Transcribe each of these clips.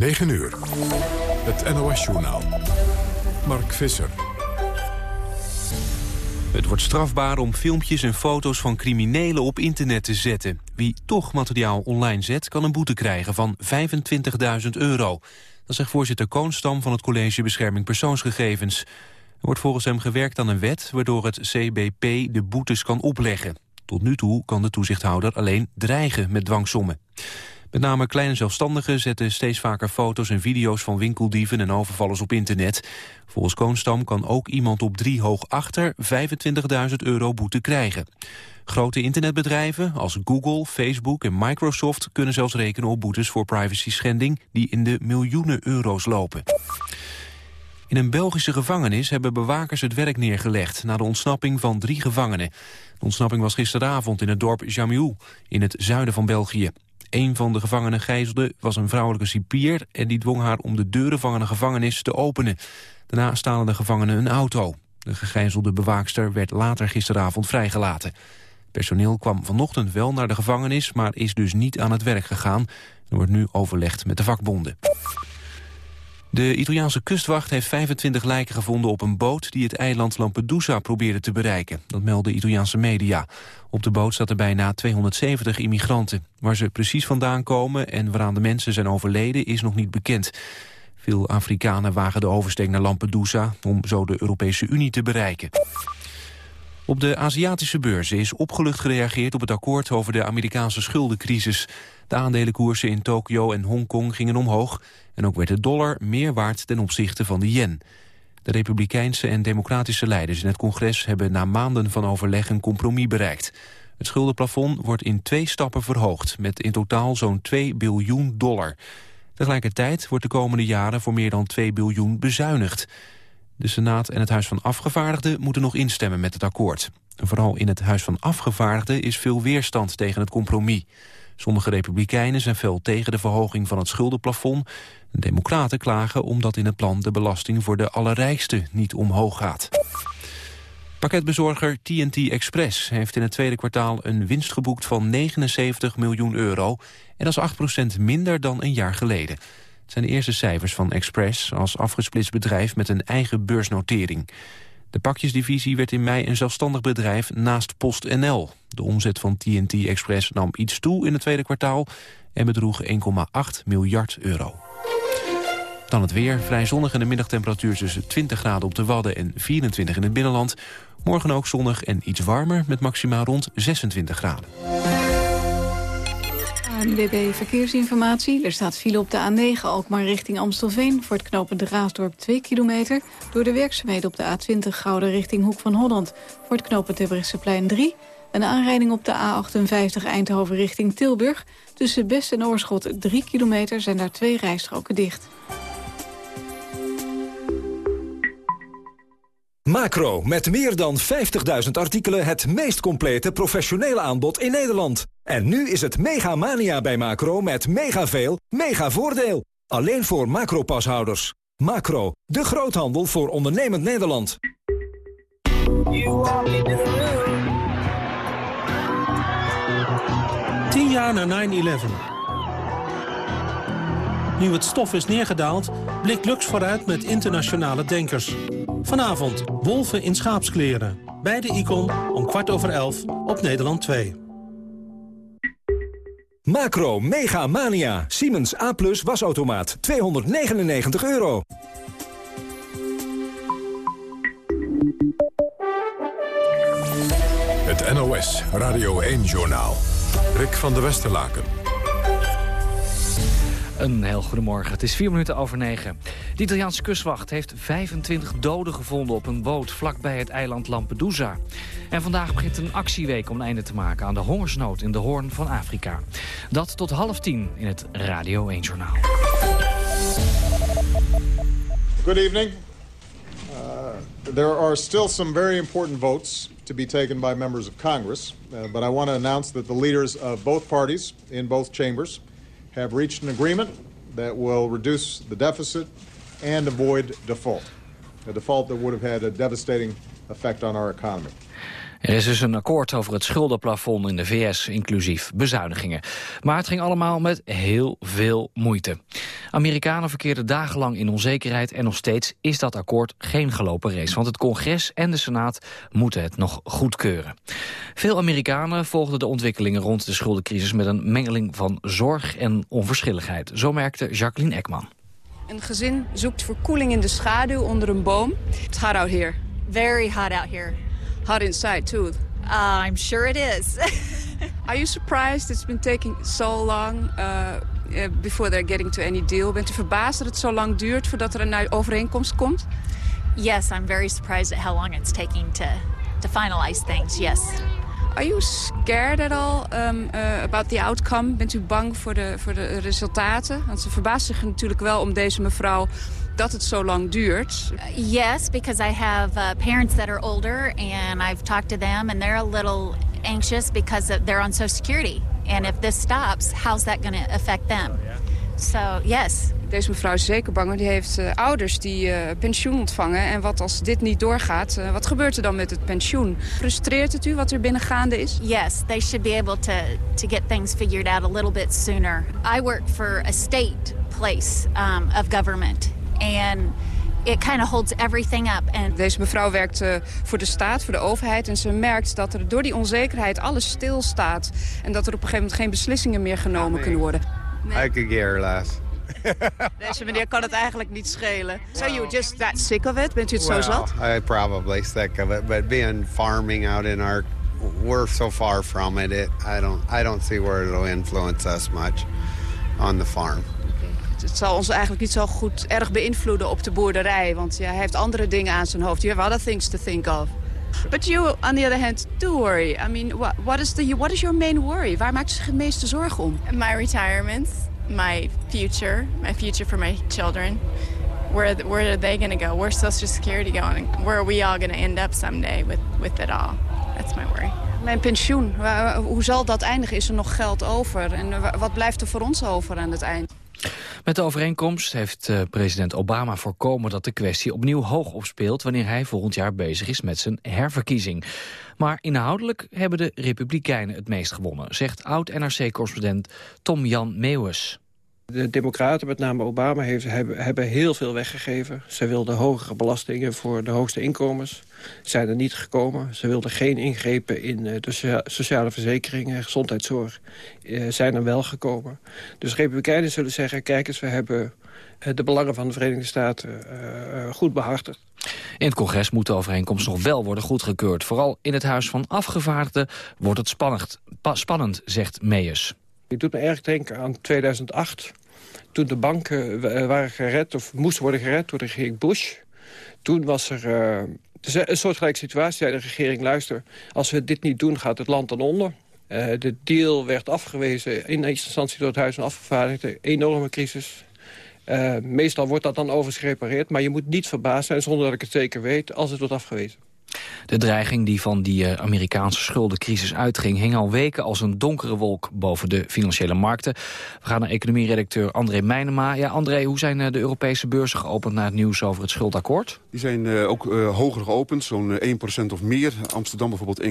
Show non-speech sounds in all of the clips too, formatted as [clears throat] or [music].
9 uur. Het NOS-journaal. Mark Visser. Het wordt strafbaar om filmpjes en foto's van criminelen op internet te zetten. Wie toch materiaal online zet, kan een boete krijgen van 25.000 euro. Dat zegt voorzitter Koonstam van het College Bescherming Persoonsgegevens. Er wordt volgens hem gewerkt aan een wet waardoor het CBP de boetes kan opleggen. Tot nu toe kan de toezichthouder alleen dreigen met dwangsommen. Met name kleine zelfstandigen zetten steeds vaker foto's en video's van winkeldieven en overvallers op internet. Volgens Koonstam kan ook iemand op drie hoog achter 25.000 euro boete krijgen. Grote internetbedrijven als Google, Facebook en Microsoft kunnen zelfs rekenen op boetes voor privacy schending die in de miljoenen euro's lopen. In een Belgische gevangenis hebben bewakers het werk neergelegd... na de ontsnapping van drie gevangenen. De ontsnapping was gisteravond in het dorp Jamiou, in het zuiden van België. Een van de gevangenen gijzelde was een vrouwelijke cipier... en die dwong haar om de deuren van een gevangenis te openen. Daarna stalen de gevangenen een auto. De gegijzelde bewaakster werd later gisteravond vrijgelaten. Personeel kwam vanochtend wel naar de gevangenis... maar is dus niet aan het werk gegaan. Er wordt nu overlegd met de vakbonden. De Italiaanse kustwacht heeft 25 lijken gevonden op een boot... die het eiland Lampedusa probeerde te bereiken. Dat melden Italiaanse media. Op de boot zaten bijna 270 immigranten. Waar ze precies vandaan komen en waaraan de mensen zijn overleden... is nog niet bekend. Veel Afrikanen wagen de oversteek naar Lampedusa... om zo de Europese Unie te bereiken. Op de Aziatische beurzen is opgelucht gereageerd op het akkoord over de Amerikaanse schuldencrisis. De aandelenkoersen in Tokio en Hongkong gingen omhoog en ook werd de dollar meer waard ten opzichte van de yen. De republikeinse en democratische leiders in het congres hebben na maanden van overleg een compromis bereikt. Het schuldenplafond wordt in twee stappen verhoogd, met in totaal zo'n 2 biljoen dollar. Tegelijkertijd wordt de komende jaren voor meer dan 2 biljoen bezuinigd. De Senaat en het Huis van Afgevaardigden moeten nog instemmen met het akkoord. vooral in het Huis van Afgevaardigden is veel weerstand tegen het compromis. Sommige republikeinen zijn fel tegen de verhoging van het schuldenplafond. De democraten klagen omdat in het plan de belasting voor de allerrijkste niet omhoog gaat. Pakketbezorger TNT Express heeft in het tweede kwartaal een winst geboekt van 79 miljoen euro. En dat is 8% minder dan een jaar geleden. Zijn de eerste cijfers van Express als afgesplitst bedrijf met een eigen beursnotering. De pakjesdivisie werd in mei een zelfstandig bedrijf naast PostNL. De omzet van TNT Express nam iets toe in het tweede kwartaal... en bedroeg 1,8 miljard euro. Dan het weer. Vrij zonnig en de middagtemperatuur tussen 20 graden op de Wadden en 24 in het binnenland. Morgen ook zonnig en iets warmer met maximaal rond 26 graden. ANWB Verkeersinformatie. Er staat file op de A9 Alkmaar richting Amstelveen... voor het knooppunt Raasdorp 2 kilometer. Door de werkzaamheden op de A20 Gouden richting Hoek van Holland... voor het knooppunt Terbrechtseplein 3. Een aanrijding op de A58 Eindhoven richting Tilburg. Tussen Best en Oorschot 3 kilometer zijn daar twee rijstroken dicht. Macro, met meer dan 50.000 artikelen het meest complete professionele aanbod in Nederland. En nu is het mega mania bij Macro met mega veel, mega voordeel. Alleen voor Macro-pashouders. Macro, de groothandel voor ondernemend Nederland. Tien jaar na 9-11. Nu het stof is neergedaald, blikt Lux vooruit met internationale denkers. Vanavond Wolven in schaapskleren. Bij de Icon om kwart over elf op Nederland 2. Macro Mega Mania. Siemens A Plus wasautomaat. 299 euro. Het NOS Radio 1-journaal. Rick van der Westerlaken. Een heel goedemorgen. Het is vier minuten over negen. De Italiaanse kustwacht heeft 25 doden gevonden op een boot vlakbij het eiland Lampedusa. En vandaag begint een actieweek om een einde te maken aan de hongersnood in de Hoorn van Afrika. Dat tot half tien in het Radio 1 Journaal. Good evening. Uh, there are still some very important votes to be taken by members of Congress, uh, but I want to announce that the leaders of both parties in both chambers have reached an agreement that will reduce the deficit and avoid default. A default that would have had a devastating effect on our economy. Er is dus een akkoord over het schuldenplafond in de VS, inclusief bezuinigingen. Maar het ging allemaal met heel veel moeite. Amerikanen verkeerden dagenlang in onzekerheid... en nog steeds is dat akkoord geen gelopen race. Want het congres en de senaat moeten het nog goedkeuren. Veel Amerikanen volgden de ontwikkelingen rond de schuldencrisis... met een mengeling van zorg en onverschilligheid. Zo merkte Jacqueline Ekman. Een gezin zoekt verkoeling in de schaduw onder een boom. It's hot out here. Very hot out here. Hot inside too. Uh, I'm sure it is. [laughs] Are you surprised it's been taking so long uh, before they're getting to any deal? Bent u verbaasd dat het zo lang duurt voordat er een overeenkomst komt? Yes, I'm very surprised at how long it's taking to, to finalize things, yes. Are you scared at all um, uh, about the outcome? Bent u bang voor de, voor de resultaten? Want ze verbaast zich natuurlijk wel om deze mevrouw dat het zo lang duurt. Yes, because I have uh, parents that are older and I've talked to them and they're a little anxious because they're on Social Security. And if this stops, how's that going to affect them? So, yes. Deze mevrouw is zeker bang, die heeft uh, ouders die uh, pensioen ontvangen. En wat als dit niet doorgaat, uh, wat gebeurt er dan met het pensioen? Frustreert het u wat er binnengaande is? Yes, they should be able to, to get things figured out a little bit sooner. I work for a state place um, of government. And it kind of holds everything up. And Deze mevrouw werkt uh, voor de staat, voor de overheid. En ze merkt dat er door die onzekerheid alles stilstaat. En dat er op een gegeven moment geen beslissingen meer genomen kunnen worden. Nee. I could care less. [laughs] Deze meneer kan het eigenlijk niet schelen. So you just that sick of it? Bent u het well, zo zat? I probably sick of it. But being farming out in our... We're so far from it, it I, don't, I don't see where it'll influence us much on the farm het zal ons eigenlijk niet zo goed erg beïnvloeden op de boerderij. Want ja, hij heeft andere dingen aan zijn hoofd. You have other things to think of. But you, on the other hand, do worry. I mean, what, what, is, the, what is your main worry? Waar maakt u zich het meeste zorgen om? My retirement, my future, my future for my children. Where, where are they going to go? Where's Social Security going? Where are we all going to end up someday with, with it all? That's my worry. Mijn pensioen, hoe zal dat eindigen? Is er nog geld over? En wat blijft er voor ons over aan het eind? Met de overeenkomst heeft uh, president Obama voorkomen dat de kwestie opnieuw hoog opspeelt wanneer hij volgend jaar bezig is met zijn herverkiezing. Maar inhoudelijk hebben de Republikeinen het meest gewonnen, zegt oud-NRC-correspondent Tom-Jan Meeuwis. De democraten, met name Obama, heeft, hebben, hebben heel veel weggegeven. Ze wilden hogere belastingen voor de hoogste inkomens. Zijn er niet gekomen. Ze wilden geen ingrepen in de sociale verzekeringen en gezondheidszorg. Zijn er wel gekomen. Dus republikeinen zullen zeggen... kijk eens, we hebben de belangen van de Verenigde Staten goed behartigd. In het congres moet de overeenkomst nog wel worden goedgekeurd. Vooral in het Huis van Afgevaardigden wordt het spannend, spannend zegt Meijers. Het doet me erg denken aan 2008 toen de banken waren gered, of moesten worden gered door de regering Bush. Toen was er uh, een soortgelijke situatie. Zei de regering, luister, als we dit niet doen, gaat het land dan onder. De deal werd afgewezen in eerste instantie door het Huis van Afgevaardigden. Enorme crisis. Meestal wordt dat dan overigens gerepareerd. Maar je moet niet verbaasd zijn, zonder dat ik het zeker weet, als het wordt afgewezen. De dreiging die van die uh, Amerikaanse schuldencrisis uitging... hing al weken als een donkere wolk boven de financiële markten. We gaan naar economieredacteur André Meijnema. Ja, André, hoe zijn uh, de Europese beurzen geopend... na het nieuws over het schuldakkoord? Die zijn uh, ook hoger geopend, zo'n 1% of meer. Amsterdam bijvoorbeeld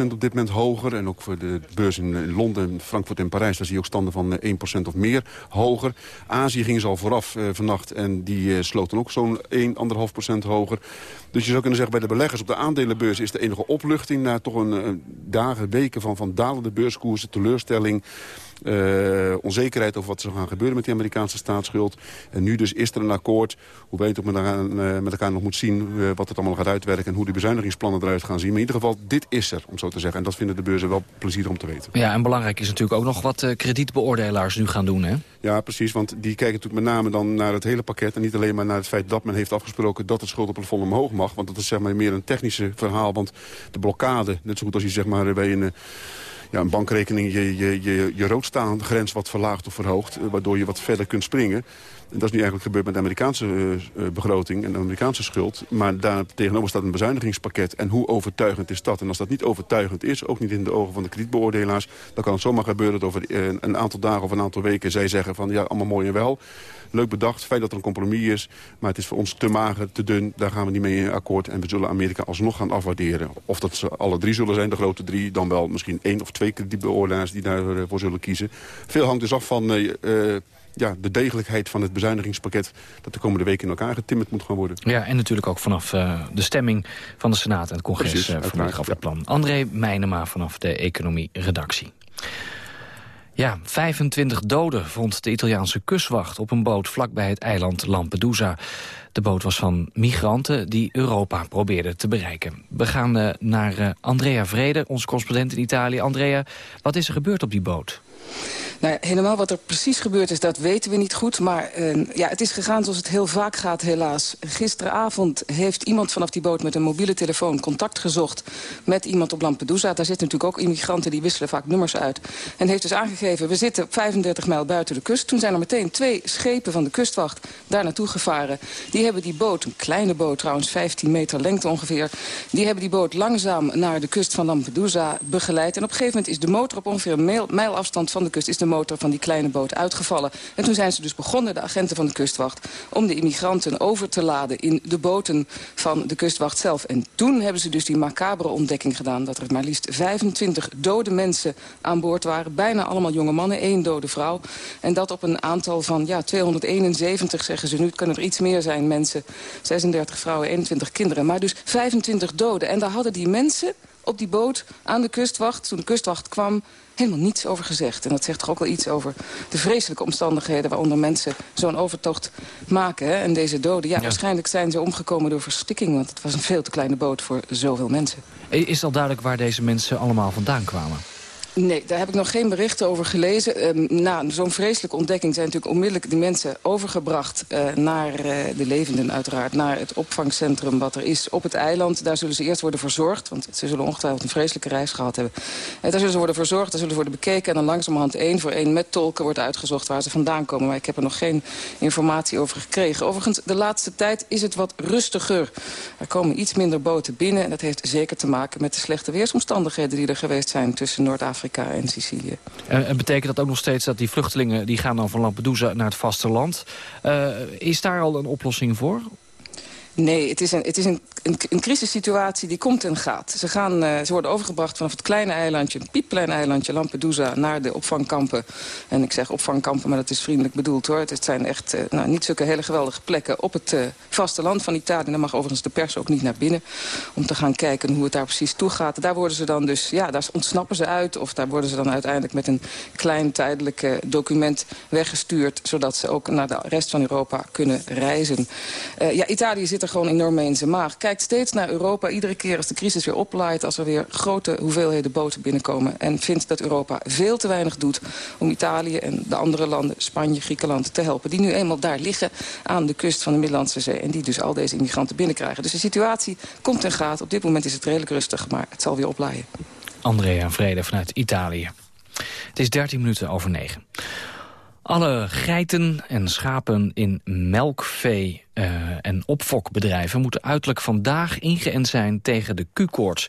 1,3% op dit moment hoger. En ook voor de beurs in Londen, Frankfurt en Parijs... daar zie je ook standen van 1% of meer hoger. Azië ging ze al vooraf vannacht en die sloten ook zo'n 1,5% hoger. Dus je zou kunnen zeggen, bij de beleggers op de aandelenbeurs is de enige opluchting... na toch een, een dagen, weken van, van dalende beurskoersen, teleurstelling... Uh, onzekerheid over wat er gaan gebeuren met die Amerikaanse staatsschuld. En nu dus is er een akkoord. Hoe weet ook met elkaar, uh, met elkaar nog moet zien uh, wat het allemaal gaat uitwerken... en hoe die bezuinigingsplannen eruit gaan zien. Maar in ieder geval, dit is er, om zo te zeggen. En dat vinden de beurzen wel plezier om te weten. Ja, en belangrijk is natuurlijk ook nog wat kredietbeoordelaars nu gaan doen, hè? Ja, precies, want die kijken natuurlijk met name dan naar het hele pakket... en niet alleen maar naar het feit dat men heeft afgesproken... dat het schuldenplafond omhoog mag. Want dat is zeg maar meer een technische verhaal. Want de blokkade, net zo goed als je zeg maar bij een ja, een bankrekening je, je, je, je roodstaande grens wat verlaagt of verhoogt... waardoor je wat verder kunt springen. En dat is nu eigenlijk gebeurd met de Amerikaanse uh, begroting en de Amerikaanse schuld. Maar daar tegenover staat een bezuinigingspakket. En hoe overtuigend is dat? En als dat niet overtuigend is, ook niet in de ogen van de kredietbeoordelaars... dan kan het zomaar gebeuren dat over een aantal dagen of een aantal weken... zij zeggen van ja, allemaal mooi en wel. Leuk bedacht, fijn dat er een compromis is. Maar het is voor ons te mager, te dun. Daar gaan we niet mee in akkoord. En we zullen Amerika alsnog gaan afwaarderen. Of dat ze alle drie zullen zijn, de grote drie. Dan wel misschien één of twee kredietbeoordelaars die daarvoor zullen kiezen. Veel hangt dus af van... Uh, ja, de degelijkheid van het bezuinigingspakket... dat de komende weken in elkaar getimmerd moet gaan worden. Ja, en natuurlijk ook vanaf uh, de stemming van de Senaat en het congres Precies, uh, vandaag af het plan. André Meijnema vanaf de economie-redactie. Ja, 25 doden vond de Italiaanse kustwacht op een boot vlakbij het eiland Lampedusa. De boot was van migranten die Europa probeerden te bereiken. We gaan uh, naar Andrea Vrede, onze correspondent in Italië. Andrea, wat is er gebeurd op die boot? Nou, helemaal wat er precies gebeurd is, dat weten we niet goed. Maar uh, ja, het is gegaan zoals het heel vaak gaat, helaas. Gisteravond heeft iemand vanaf die boot met een mobiele telefoon contact gezocht met iemand op Lampedusa. Daar zitten natuurlijk ook immigranten, die wisselen vaak nummers uit. En heeft dus aangegeven, we zitten 35 mijl buiten de kust. Toen zijn er meteen twee schepen van de kustwacht daar naartoe gevaren. Die hebben die boot, een kleine boot trouwens, 15 meter lengte ongeveer... die hebben die boot langzaam naar de kust van Lampedusa begeleid. En op een gegeven moment is de motor op ongeveer een mijl afstand van de kust... is de motor van die kleine boot uitgevallen. En toen zijn ze dus begonnen, de agenten van de kustwacht... om de immigranten over te laden in de boten van de kustwacht zelf. En toen hebben ze dus die macabere ontdekking gedaan... dat er maar liefst 25 dode mensen aan boord waren. Bijna allemaal jonge mannen, één dode vrouw. En dat op een aantal van ja, 271, zeggen ze nu. Het kunnen er iets meer zijn, mensen. 36 vrouwen, 21 kinderen. Maar dus 25 doden. En daar hadden die mensen op die boot aan de kustwacht, toen de kustwacht kwam helemaal niets over gezegd. En dat zegt toch ook wel iets over de vreselijke omstandigheden... waaronder mensen zo'n overtocht maken. Hè? En deze doden, ja, waarschijnlijk zijn ze omgekomen door verstikking... want het was een veel te kleine boot voor zoveel mensen. Is al duidelijk waar deze mensen allemaal vandaan kwamen? Nee, daar heb ik nog geen berichten over gelezen. Um, na zo'n vreselijke ontdekking zijn natuurlijk onmiddellijk de mensen overgebracht... Uh, naar uh, de levenden uiteraard, naar het opvangcentrum wat er is op het eiland. Daar zullen ze eerst worden verzorgd, want ze zullen ongetwijfeld een vreselijke reis gehad hebben. Uh, daar zullen ze worden verzorgd, daar zullen ze worden bekeken... en dan langzamerhand één voor één met tolken wordt uitgezocht waar ze vandaan komen. Maar ik heb er nog geen informatie over gekregen. Overigens, de laatste tijd is het wat rustiger. Er komen iets minder boten binnen en dat heeft zeker te maken met de slechte weersomstandigheden... die er geweest zijn tussen Noord-Afrika en Sicilië. En betekent dat ook nog steeds dat die vluchtelingen... die gaan dan van Lampedusa naar het vasteland? Uh, is daar al een oplossing voor? Nee, het is een, het is een, een, crisissituatie die komt en gaat. Ze, gaan, uh, ze worden overgebracht vanaf het kleine eilandje, een piepklein eilandje, Lampedusa, naar de opvangkampen. En ik zeg opvangkampen, maar dat is vriendelijk bedoeld hoor. Het zijn echt uh, nou, niet zulke hele geweldige plekken op het uh, vasteland van Italië. Daar mag overigens de pers ook niet naar binnen om te gaan kijken hoe het daar precies toe gaat. Daar worden ze dan dus, ja, daar ontsnappen ze uit. Of daar worden ze dan uiteindelijk met een klein tijdelijk document weggestuurd. Zodat ze ook naar de rest van Europa kunnen reizen. ja, Italië zit er gewoon enorm in zijn maag. Kijkt steeds naar Europa, iedere keer als de crisis weer oplaait... als er weer grote hoeveelheden boten binnenkomen... en vindt dat Europa veel te weinig doet om Italië en de andere landen... Spanje, Griekenland te helpen. Die nu eenmaal daar liggen aan de kust van de Middellandse Zee... en die dus al deze immigranten binnenkrijgen. Dus de situatie komt en gaat. Op dit moment is het redelijk rustig, maar het zal weer oplaaien. Andrea Vrede vanuit Italië. Het is 13 minuten over 9. Alle geiten en schapen in melkvee uh, en opfokbedrijven... moeten uiterlijk vandaag ingeënt zijn tegen de Q-koorts.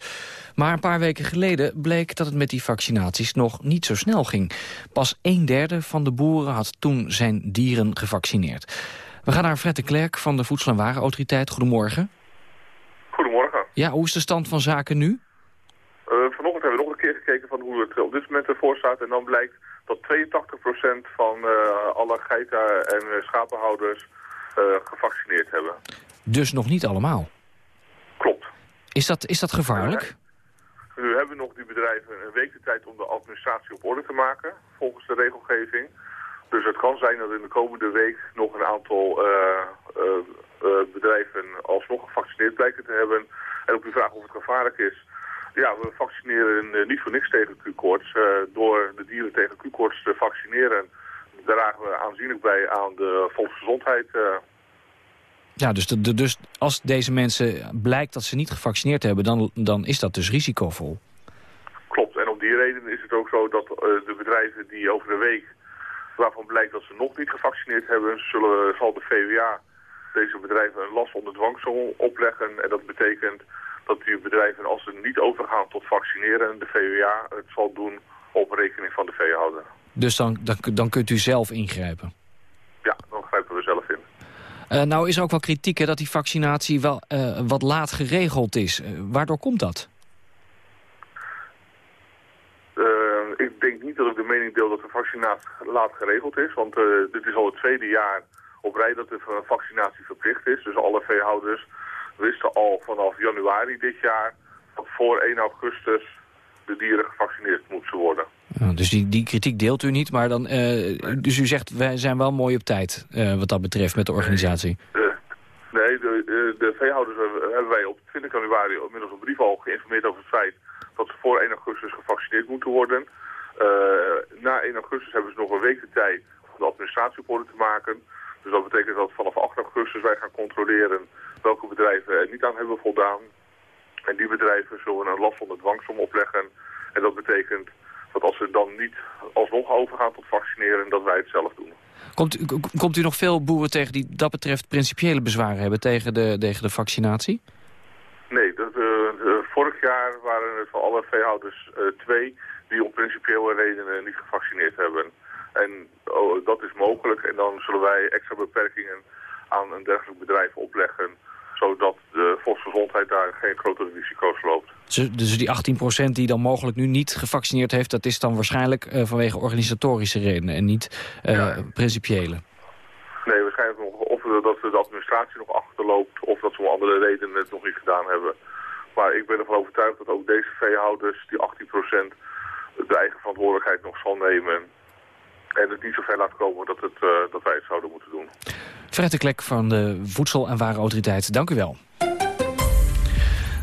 Maar een paar weken geleden bleek dat het met die vaccinaties nog niet zo snel ging. Pas een derde van de boeren had toen zijn dieren gevaccineerd. We gaan naar Fred de Klerk van de Voedsel- en Warenautoriteit. Goedemorgen. Goedemorgen. Ja, hoe is de stand van zaken nu? Uh, vanochtend hebben we nog een keer gekeken van hoe het op dit moment ervoor staat. En dan blijkt dat 82% van uh, alle geiten- en schapenhouders uh, gevaccineerd hebben. Dus nog niet allemaal? Klopt. Is dat, is dat gevaarlijk? Nu hebben nog die bedrijven een week de tijd om de administratie op orde te maken, volgens de regelgeving. Dus het kan zijn dat in de komende week nog een aantal uh, bedrijven alsnog gevaccineerd blijken te hebben. En op uw vraag of het gevaarlijk is, ja, we vaccineren uh, niet voor niks tegen Q-koorts. Uh, door de dieren tegen Q-koorts te vaccineren dragen we aanzienlijk bij aan de volksgezondheid. Uh. Ja, dus, de, dus als deze mensen blijkt dat ze niet gevaccineerd hebben... Dan, dan is dat dus risicovol. Klopt, en om die reden is het ook zo dat de bedrijven die over de week, waarvan blijkt dat ze nog niet gevaccineerd hebben, zullen, zal de VWA deze bedrijven een last onder dwang opleggen. En dat betekent dat die bedrijven, als ze niet overgaan tot vaccineren, de VWA het zal doen op rekening van de veehouder. Dus dan, dan, dan kunt u zelf ingrijpen? Ja, dan grijpen we zelf in. Uh, nou is ook wel kritiek hè, dat die vaccinatie wel uh, wat laat geregeld is. Uh, waardoor komt dat? ik denk niet dat ik de mening deel dat de vaccinatie laat geregeld is. Want dit is al het tweede jaar op rij dat de vaccinatie verplicht is. Dus alle veehouders wisten al vanaf januari dit jaar dat voor 1 augustus de dieren gevaccineerd moeten worden. Ja, dus die, die kritiek deelt u niet, maar dan, uh, dus u zegt wij zijn wel mooi op tijd uh, wat dat betreft met de organisatie. Nee, nee de, de veehouders hebben wij op 20 januari inmiddels een brief al geïnformeerd over het feit dat ze voor 1 augustus gevaccineerd moeten worden. Uh, na 1 augustus hebben ze nog een week de tijd om de administratie op orde te maken. Dus dat betekent dat vanaf 8 augustus wij gaan controleren welke bedrijven er niet aan hebben voldaan. En die bedrijven zullen een last van de dwangsom opleggen. En dat betekent dat als ze dan niet alsnog overgaan tot vaccineren, dat wij het zelf doen. Komt u, komt u nog veel boeren tegen die dat betreft principiële bezwaren hebben tegen de, tegen de vaccinatie? Nee, dat, uh, vorig jaar waren het voor alle veehouders uh, twee die om principiële redenen niet gevaccineerd hebben. En oh, dat is mogelijk en dan zullen wij extra beperkingen aan een dergelijk bedrijf opleggen zodat de volksgezondheid daar geen grotere risico's loopt. Dus die 18% die dan mogelijk nu niet gevaccineerd heeft... dat is dan waarschijnlijk uh, vanwege organisatorische redenen en niet uh, ja. principiële? Nee, waarschijnlijk nog of dat de administratie nog achterloopt... of dat ze om andere redenen het nog niet gedaan hebben. Maar ik ben ervan overtuigd dat ook deze veehouders, die 18%, de eigen verantwoordelijkheid nog zal nemen en het niet zo ver laat komen dat, het, uh, dat wij het zouden moeten doen. Fred Klek van de Voedsel- en Warenautoriteit, dank u wel.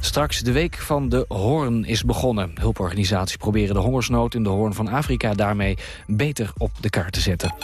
Straks de week van de hoorn is begonnen. Hulporganisaties proberen de hongersnood in de hoorn van Afrika daarmee beter op de kaart te zetten.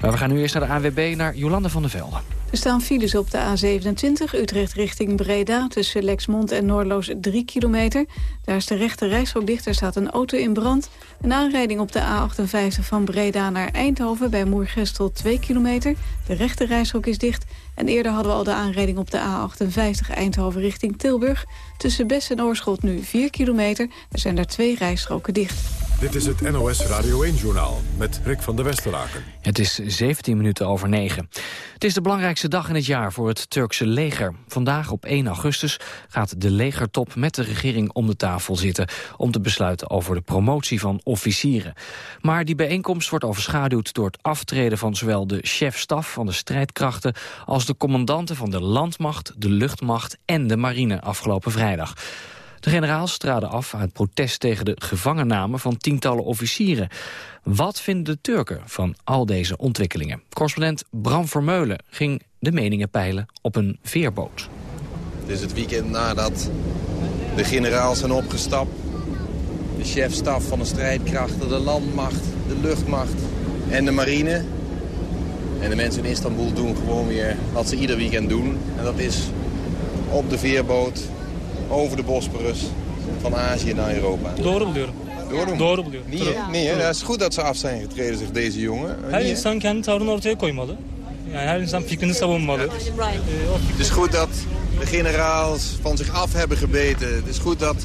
We gaan nu eerst naar de ANWB, naar Jolande van der Velde. Er staan files op de A27 Utrecht richting Breda... tussen Lexmond en Noordloos 3 kilometer. Daar is de rechte reishok dicht, er staat een auto in brand. Een aanrijding op de A58 van Breda naar Eindhoven... bij Moergestel 2 kilometer. De rechte reishok is dicht. En eerder hadden we al de aanrijding op de A58 Eindhoven richting Tilburg. Tussen Bes en Oorschot nu 4 kilometer. Er zijn daar twee rijstroken dicht. Dit is het NOS Radio 1-journaal met Rick van der Westeraken. Het is 17 minuten over 9. Het is de belangrijkste dag in het jaar voor het Turkse leger. Vandaag op 1 augustus gaat de legertop met de regering om de tafel zitten... om te besluiten over de promotie van officieren. Maar die bijeenkomst wordt overschaduwd door het aftreden van zowel de chef-staf van de strijdkrachten... als de commandanten van de landmacht, de luchtmacht en de marine afgelopen vrijdag. De generaals traden af uit protest tegen de gevangenname van tientallen officieren. Wat vinden de Turken van al deze ontwikkelingen? Correspondent Bram Vermeulen ging de meningen peilen op een veerboot. Het is het weekend nadat de generaals zijn opgestapt. De chef-staf van de strijdkrachten, de landmacht, de luchtmacht en de marine. En de mensen in Istanbul doen gewoon weer wat ze ieder weekend doen. En dat is op de veerboot over de Bosporus van Azië naar Europa. Doğru. Doğru mu? Doğru buluyorum. Niye? Niye? Ja, het is goed dat ze af zijn getreden, zegt deze jongen. Her Niye? insan kendi tavrını ortaya koymalı. Yani her insan fikrini savunmalı. Het is goed dat de generaals van zich af hebben gebeten. Het is goed dat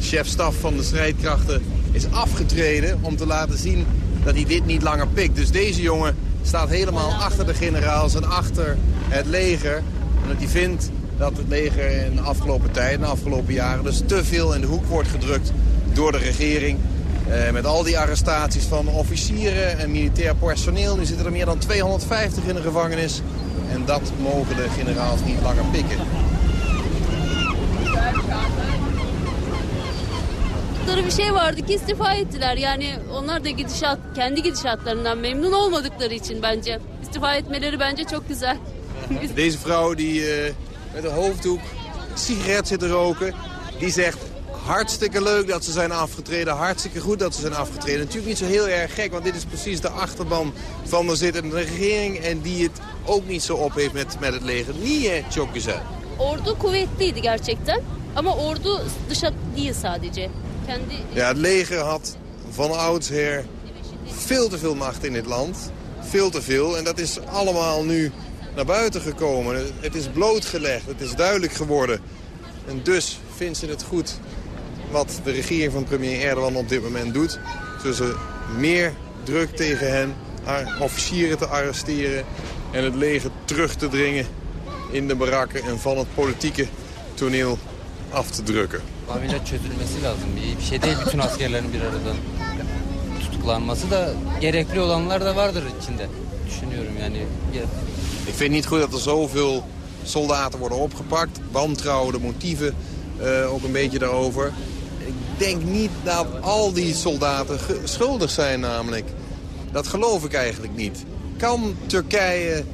chef-staf van de strijdkrachten is afgetreden... om te laten zien dat hij dit niet langer pikt. Dus deze jongen staat helemaal achter de generaals en achter het leger. En dat hij vindt dat het leger in de afgelopen tijd, in de afgelopen jaren... dus te veel in de hoek wordt gedrukt door de regering. Eh, met al die arrestaties van officieren en militair personeel. Nu zitten er meer dan 250 in de gevangenis. En dat mogen de generaals niet langer pikken. yaptıkları bir şey vardı ki istifa ettiler. Yani onlar da gidişat, kendi gidişatlarından memnun olmadıkları için bence. istifa etmeleri bence çok güzel. [laughs] [laughs] Deze vrouw die uh, met een hoofddoek sigaret zit te roken, die zegt hartstikke leuk dat ze zijn afgetreden, hartstikke goed dat ze zijn afgetreden. Natuurlijk niet zo heel erg gek, want dit is precies de achterban van de zittende regering en die het ook niet zo op heeft met, met het leger. Niye çok güzel? Ordu kuvvetliydi gerçekten. Ama ordu dışa değil sadece. Kendi... Ja, het leger had van oudsher veel te veel macht in dit land. Veel te veel. En dat is allemaal nu naar buiten gekomen. Het is blootgelegd. Het is duidelijk geworden. En dus vindt ze het goed wat de regering van premier Erdogan op dit moment doet. Dus meer druk tegen hen, haar officieren te arresteren... en het leger terug te dringen in de barakken en van het politieke toneel af te drukken. Tutuklanması da gerekli olanlar da vardır içinde. Düşünüyorum yani. Ik vind niet goed dat er zoveel soldaten worden opgepakt. Wantrouwen, de motieven uh, ook een beetje daarover. Ik denk niet dat al die soldaten schuldig zijn namelijk. Dat geloof ik eigenlijk niet. Kan Turkije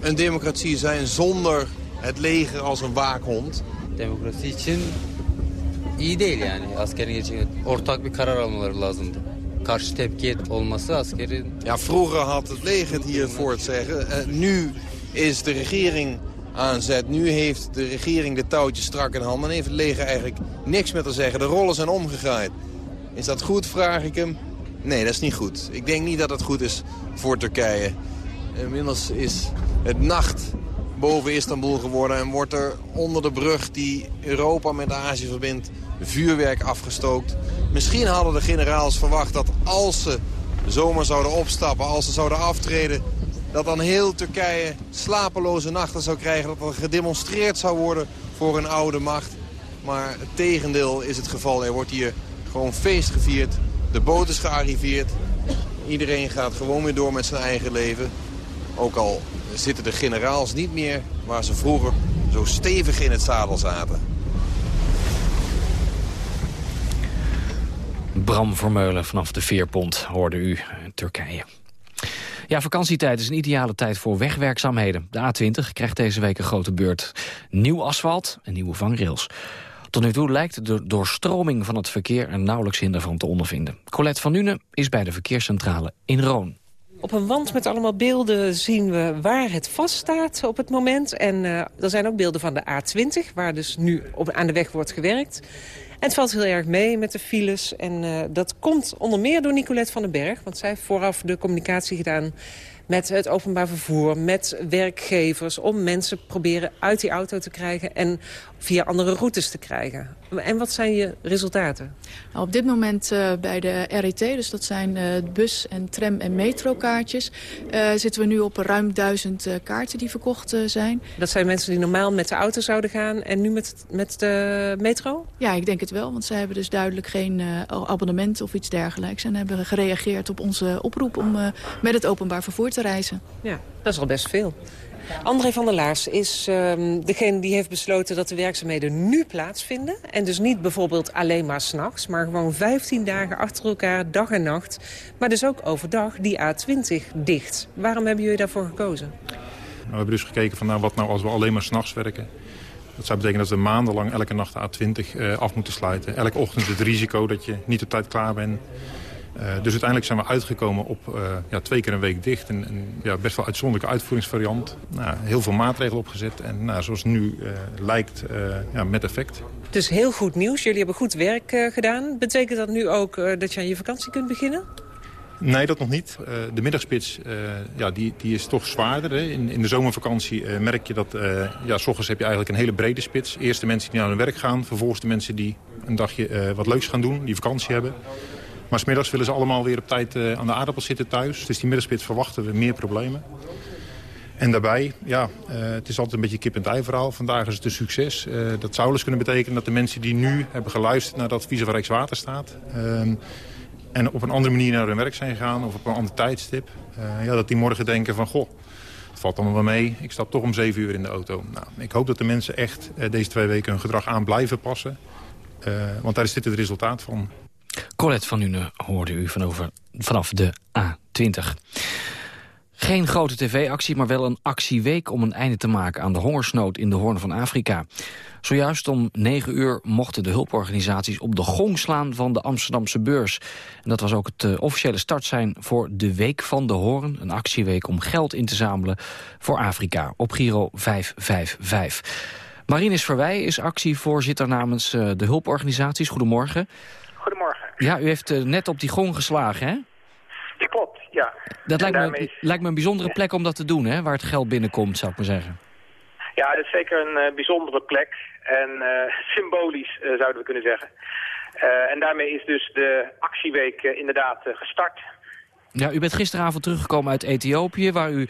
een democratie zijn zonder het leger als een waakhond? Democratie için iyi değil yani askerin geçen ortak bir karar almaları lazımdı. Ja, vroeger had het leger hier voor het zeggen. Uh, nu is de regering aan zet. Nu heeft de regering de touwtjes strak in handen en heeft het leger eigenlijk niks meer te zeggen. De rollen zijn omgedraaid. Is dat goed, vraag ik hem. Nee, dat is niet goed. Ik denk niet dat het goed is voor Turkije. Inmiddels is het nacht boven Istanbul geworden... en wordt er onder de brug die Europa met Azië verbindt vuurwerk afgestookt. Misschien hadden de generaals verwacht dat als ze zomaar zouden opstappen... als ze zouden aftreden, dat dan heel Turkije slapeloze nachten zou krijgen... dat er gedemonstreerd zou worden voor een oude macht. Maar het tegendeel is het geval. Er wordt hier gewoon feest gevierd. De boot is gearriveerd. Iedereen gaat gewoon weer door met zijn eigen leven. Ook al zitten de generaals niet meer waar ze vroeger zo stevig in het zadel zaten. Bram Vermeulen vanaf de Veerpont hoorde u Turkije. Ja, vakantietijd is een ideale tijd voor wegwerkzaamheden. De A20 krijgt deze week een grote beurt. Nieuw asfalt en nieuwe vangrails. Tot nu toe lijkt de doorstroming van het verkeer er nauwelijks hinder van te ondervinden. Colette van Nune is bij de verkeerscentrale in Roon. Op een wand met allemaal beelden zien we waar het vaststaat op het moment. En uh, er zijn ook beelden van de A20, waar dus nu op, aan de weg wordt gewerkt. Het valt heel erg mee met de files. En uh, dat komt onder meer door Nicolette van den Berg. Want zij heeft vooraf de communicatie gedaan met het openbaar vervoer, met werkgevers... om mensen proberen uit die auto te krijgen en via andere routes te krijgen. En wat zijn je resultaten? Nou, op dit moment uh, bij de RET, dus dat zijn uh, bus- en tram- en metrokaartjes... Uh, zitten we nu op ruim duizend kaarten die verkocht zijn. Dat zijn mensen die normaal met de auto zouden gaan en nu met, met de metro? Ja, ik denk het wel, want zij hebben dus duidelijk geen abonnement of iets dergelijks... en hebben gereageerd op onze oproep om met het openbaar vervoer te reizen. Ja, dat is al best veel. André van der Laars is um, degene die heeft besloten dat de werkzaamheden nu plaatsvinden. En dus niet bijvoorbeeld alleen maar s'nachts, maar gewoon 15 dagen achter elkaar, dag en nacht. Maar dus ook overdag die A20 dicht. Waarom hebben jullie daarvoor gekozen? Nou, we hebben dus gekeken van nou, wat nou als we alleen maar s'nachts werken. Dat zou betekenen dat we maandenlang elke nacht de A20 uh, af moeten sluiten. Elke ochtend het risico dat je niet op tijd klaar bent. Uh, dus uiteindelijk zijn we uitgekomen op uh, ja, twee keer een week dicht. Een, een ja, best wel uitzonderlijke uitvoeringsvariant. Nou, heel veel maatregelen opgezet. En nou, zoals nu uh, lijkt, ja, met effect. Dus heel goed nieuws. Jullie hebben goed werk gedaan. Betekent dat nu ook dat je aan je vakantie kunt beginnen? Nee, dat nog niet. Uh, de middagspits uh, ja, die, die is toch zwaarder. Hè. In, in de zomervakantie uh, merk je dat... ja, s ochtends heb je eigenlijk een hele brede spits. Eerst de mensen die naar hun werk gaan. Vervolgens de mensen die een dagje wat leuks gaan doen. Die vakantie hebben. Maar smiddags willen ze allemaal weer op tijd uh, aan de aardappels zitten thuis. Dus die middagspits verwachten we meer problemen. En daarbij, ja, uh, het is altijd een beetje kip-en-ei verhaal. Vandaag is het een succes. Uh, dat zou dus kunnen betekenen dat de mensen die nu hebben geluisterd naar dat advies van Rijkswaterstaat... en op een andere manier naar hun werk zijn gegaan of op een ander tijdstip... ja, dat die morgen denken van, goh, het valt allemaal wel mee. Ik stap toch om zeven uur in de auto. Nou, ik hoop dat de mensen echt deze twee weken hun gedrag aan blijven passen. want daar is dit het resultaat van. Colette van Nune hoorde u van over, vanaf de A20. Geen grote tv-actie, maar wel een actieweek om een einde te maken aan de hongersnood in de Hoorn van Afrika. Zojuist om 9 uur mochten de hulporganisaties op de gong slaan van de Amsterdamse beurs. En dat was ook het uh, officiële startsein voor de Week van de Hoorn. Een actieweek om geld in te zamelen voor Afrika op Giro 555. Marinus Verwij is actievoorzitter namens uh, de hulporganisaties. Goedemorgen. Ja, u heeft uh, net op die gong geslagen, hè? Ja, klopt, ja. Dat lijkt me, lijkt me een bijzondere plek om dat te doen, hè? Waar het geld binnenkomt, zou ik maar zeggen. Ja, dat is zeker een uh, bijzondere plek. En uh, [laughs] symbolisch, zouden we kunnen zeggen. en daarmee is dus de actieweek inderdaad gestart. Ja, u bent gisteravond teruggekomen uit Ethiopië... waar u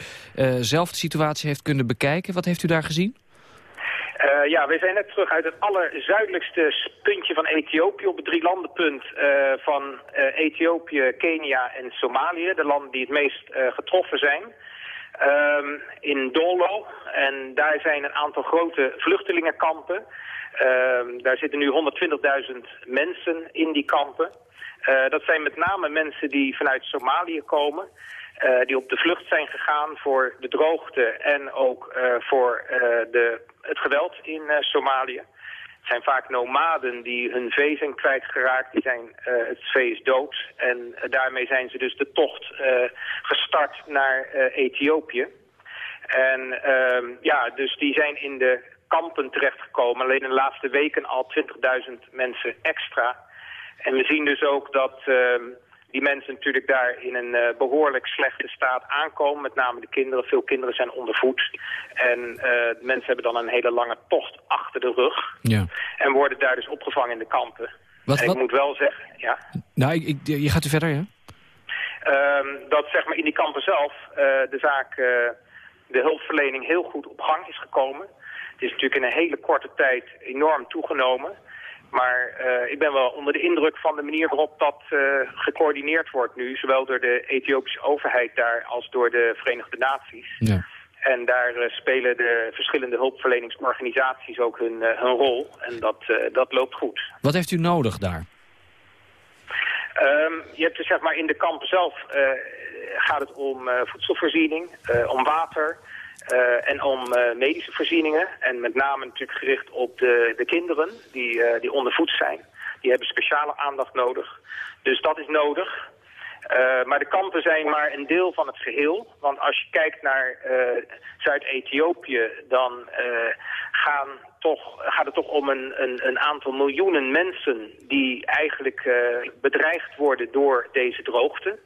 zelf de situatie heeft kunnen bekijken. Wat heeft u daar gezien? Uh, ja, we zijn net terug uit het allerzuidelijkste puntje van Ethiopië op het drielandenpunt uh, van uh, Ethiopië, Kenia en Somalië. De landen die het meest getroffen zijn. Um, in Dolo. En daar zijn een aantal grote vluchtelingenkampen. Ehm, daar zitten nu 120.000 mensen in die kampen. dat zijn met name mensen die vanuit Somalië komen. Uh, die op de vlucht zijn gegaan voor de droogte en ook uh, voor uh, de, het geweld in Somalië. Het zijn vaak nomaden die hun vee zijn kwijtgeraakt, die zijn, het vee is dood. En daarmee zijn ze dus de tocht gestart naar Ethiopië. En ehm, ja, dus die zijn in de kampen terechtgekomen. Alleen in de laatste weken al 20.000 mensen extra. En we zien dus ook dat ehm, die mensen natuurlijk daar in een uh, behoorlijk slechte staat aankomen. Met name de kinderen. Veel kinderen zijn ondervoed. En uh, de mensen hebben dan een hele lange tocht achter de rug. Ja. En worden daar dus opgevangen in de kampen. Wat, en ik moet wel zeggen... Ja. Nou, ik, ik, je gaat u verder, ja? Uh, dat zeg maar in die kampen zelf uh, de zaak, de hulpverlening heel goed op gang is gekomen. Het is natuurlijk in een hele korte tijd enorm toegenomen. Maar uh, ik ben wel onder de indruk van de manier waarop dat uh, gecoördineerd wordt nu. Zowel door de Ethiopische overheid daar als door de Verenigde Naties. Ja. En daar uh, spelen de verschillende hulpverleningsorganisaties ook hun, hun rol. En dat, dat loopt goed. Wat heeft u nodig daar? Um, je hebt dus zeg maar in de kampen zelf gaat het om voedselvoorziening, om water... Uh, en om uh, medische voorzieningen. En met name natuurlijk gericht op de, de kinderen die, uh, die ondervoed zijn. Die hebben speciale aandacht nodig. Dus dat is nodig. maar de kampen zijn maar een deel van het geheel. Want als je kijkt naar Zuid-Ethiopië, dan gaan toch, gaat het toch om een, een, een aantal miljoenen mensen die eigenlijk bedreigd worden door deze droogte.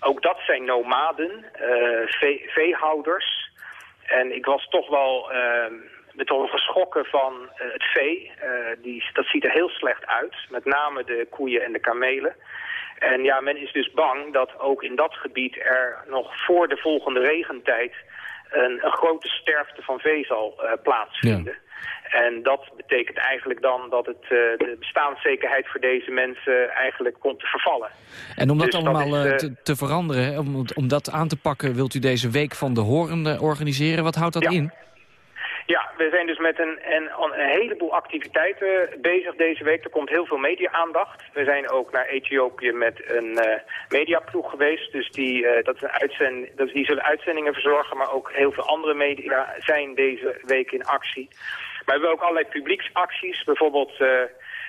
Ook dat zijn nomaden, vee, veehouders. En ik was toch wel uh, met geschrokken van uh, het vee. Uh, die, dat ziet er heel slecht uit. Met name de koeien en de kamelen. En ja, men is dus bang dat ook in dat gebied er nog voor de volgende regentijd een, een grote sterfte van vee zal plaatsvinden. Ja. En dat betekent eigenlijk dan dat het, uh, de bestaanszekerheid voor deze mensen eigenlijk komt te vervallen. En om dat dus allemaal dat is, uh, te, te, veranderen, om, om dat aan te pakken, wilt u deze Week van de Horen organiseren. Wat houdt dat ja. in? Ja, we zijn dus met een, een, een, heleboel activiteiten bezig deze week. Er komt heel veel media-aandacht. We zijn ook naar Ethiopië met een uh, mediaploeg geweest. Dus die, uh, dat is een uitzend, dat, die zullen uitzendingen verzorgen, maar ook heel veel andere media zijn deze week in actie. We hebben ook allerlei publieksacties. Bijvoorbeeld uh,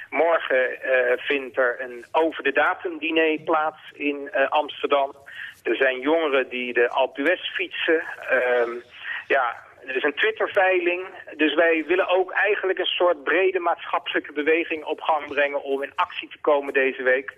morgen uh, vindt er een over de datum diner plaats in uh, Amsterdam. Er zijn jongeren die de Alpe fietsen. Uh, ja, er is een Twitterveiling. Dus wij willen ook eigenlijk een soort brede maatschappelijke beweging op gang brengen om in actie te komen deze week.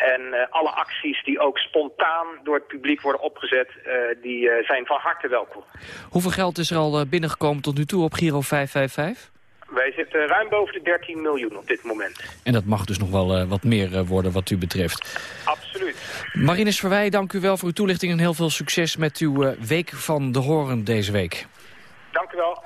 En uh, alle acties die ook spontaan door het publiek worden opgezet, uh, die uh, zijn van harte welkom. Hoeveel geld is er al binnengekomen tot nu toe op Giro 555? Wij zitten ruim boven de 13 miljoen op dit moment. En dat mag dus nog wel wat meer worden wat u betreft. Absoluut. Marinus Verwij, dank u wel voor uw toelichting en heel veel succes met uw Week van de Horen deze week. Dank u wel.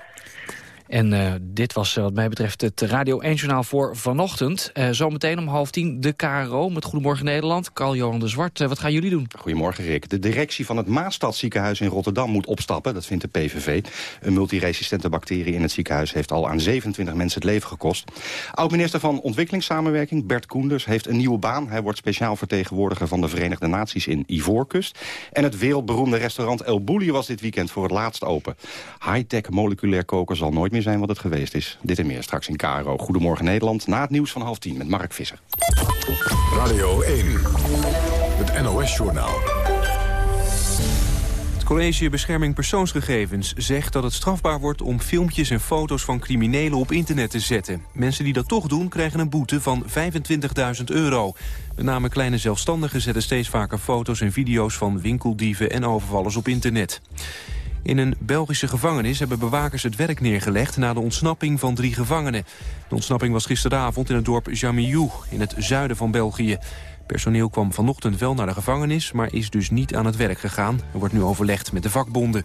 En uh, dit was uh, wat mij betreft het Radio 1-journaal voor vanochtend. Uh, zometeen om half tien de KRO met Goedemorgen Nederland. Carl-Johan de Zwart, wat gaan jullie doen? Goedemorgen Rick. De directie van het Maastadziekenhuis in Rotterdam moet opstappen. Dat vindt de PVV. Een multiresistente bacterie in het ziekenhuis heeft al aan 27 mensen het leven gekost. Oud-minister van Ontwikkelingssamenwerking Bert Koenders heeft een nieuwe baan. Hij wordt speciaal vertegenwoordiger van de Verenigde Naties in Ivoorkust. En het wereldberoemde restaurant El Bulli was dit weekend voor het laatst open. High-tech moleculair koken zal nooit meer zijn wat het geweest is. Dit en meer straks in Karo. Goedemorgen Nederland, na het nieuws van half tien met Mark Visser. Radio 1, het NOS-journaal. Het College Bescherming Persoonsgegevens zegt dat het strafbaar wordt om filmpjes en foto's van criminelen op internet te zetten. Mensen die dat toch doen krijgen een boete van 25.000 euro. Met name kleine zelfstandigen zetten steeds vaker foto's en video's van winkeldieven en overvallers op internet. In een Belgische gevangenis hebben bewakers het werk neergelegd... na de ontsnapping van drie gevangenen. De ontsnapping was gisteravond in het dorp Jamiou, in het zuiden van België. Personeel kwam vanochtend wel naar de gevangenis... maar is dus niet aan het werk gegaan. Er wordt nu overlegd met de vakbonden.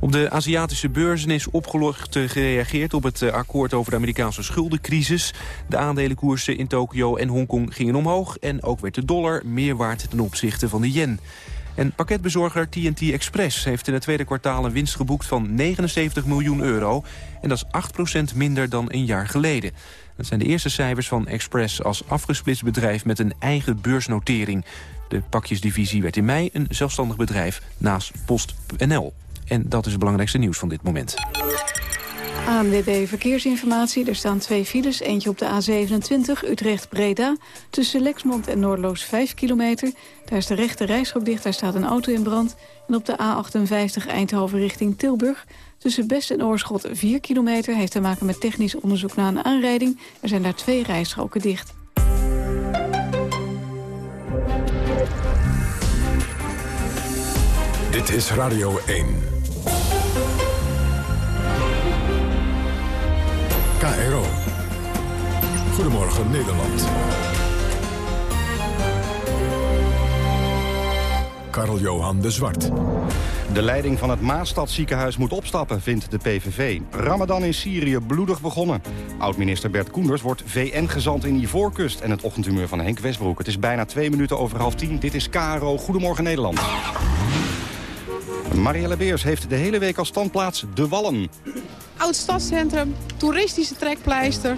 Op de Aziatische beurzen is opgelucht gereageerd op het eh, akkoord over de Amerikaanse schuldencrisis. De aandelenkoersen in Tokio en Hongkong gingen omhoog en ook werd de dollar meer waard ten opzichte van de yen. En pakketbezorger TNT Express heeft in het tweede kwartaal een winst geboekt van 79 miljoen euro. En dat is 8% minder dan een jaar geleden. Dat zijn de eerste cijfers van Express als afgesplitst bedrijf met een eigen beursnotering. De pakjesdivisie werd in mei een zelfstandig bedrijf naast PostNL. En dat is het belangrijkste nieuws van dit moment. ANWB Verkeersinformatie. Er staan twee files. Eentje op de A27 Utrecht-Breda. Tussen Lexmond en Noordloos 5 kilometer. Daar is de rechte rijstrook dicht. Daar staat een auto in brand. En op de A58 Eindhoven richting Tilburg. Tussen Best en Oorschot 4 kilometer. Heeft te maken met technisch onderzoek na een aanrijding. Er zijn daar twee rijstroken dicht. Dit is Radio 1. KRO. Goedemorgen Nederland. Karl-Johan de Zwart. De leiding van het Maastadziekenhuis moet opstappen, vindt de PVV. Ramadan in Syrië bloedig begonnen. Oud-minister Bert Koenders wordt VN-gezant in Ivoorkust... en het ochtendhumeur van Henk Westbroek. Het is bijna twee minuten over half tien. Dit is KRO. Goedemorgen Nederland. Marielle Beers heeft de hele week als standplaats De Wallen. Oud stadscentrum, toeristische trekpleister,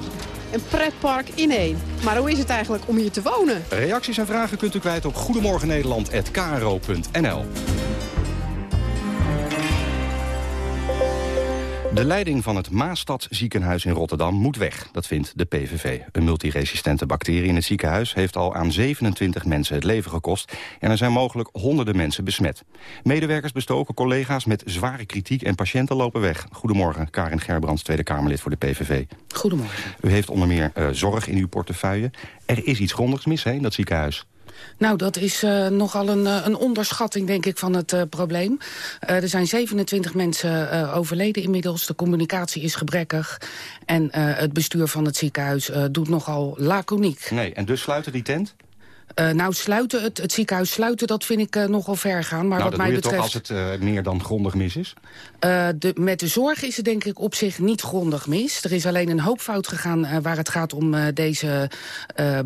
een pretpark in één. Maar hoe is het eigenlijk om hier te wonen? Reacties en vragen kunt u kwijt op goedemorgennederland.kro.nl. De leiding van het Maastad ziekenhuis in Rotterdam moet weg. Dat vindt de PVV. Een multiresistente bacterie in het ziekenhuis heeft al aan 27 mensen het leven gekost. En er zijn mogelijk honderden mensen besmet. Medewerkers bestoken collega's met zware kritiek en patiënten lopen weg. Goedemorgen, Karin Gerbrands, Tweede Kamerlid voor de PVV. Goedemorgen. U heeft onder meer uh, zorg in uw portefeuille. Er is iets grondigs mis hè, in dat ziekenhuis. Nou, dat is uh, nogal een, uh, een onderschatting, denk ik, van het uh, probleem. er zijn 27 mensen overleden inmiddels. De communicatie is gebrekkig. En het bestuur van het ziekenhuis doet nogal laconiek. Nee, en dus sluiten die tent? Uh, nou, sluiten, het, het, ziekenhuis sluiten, dat vind ik uh, nogal ver gaan. Maar nou, wat mij betreft, toch als het uh, meer dan grondig mis is? De, met de zorg is het denk ik op zich niet grondig mis. Er is alleen een hoop fout gegaan waar het gaat om deze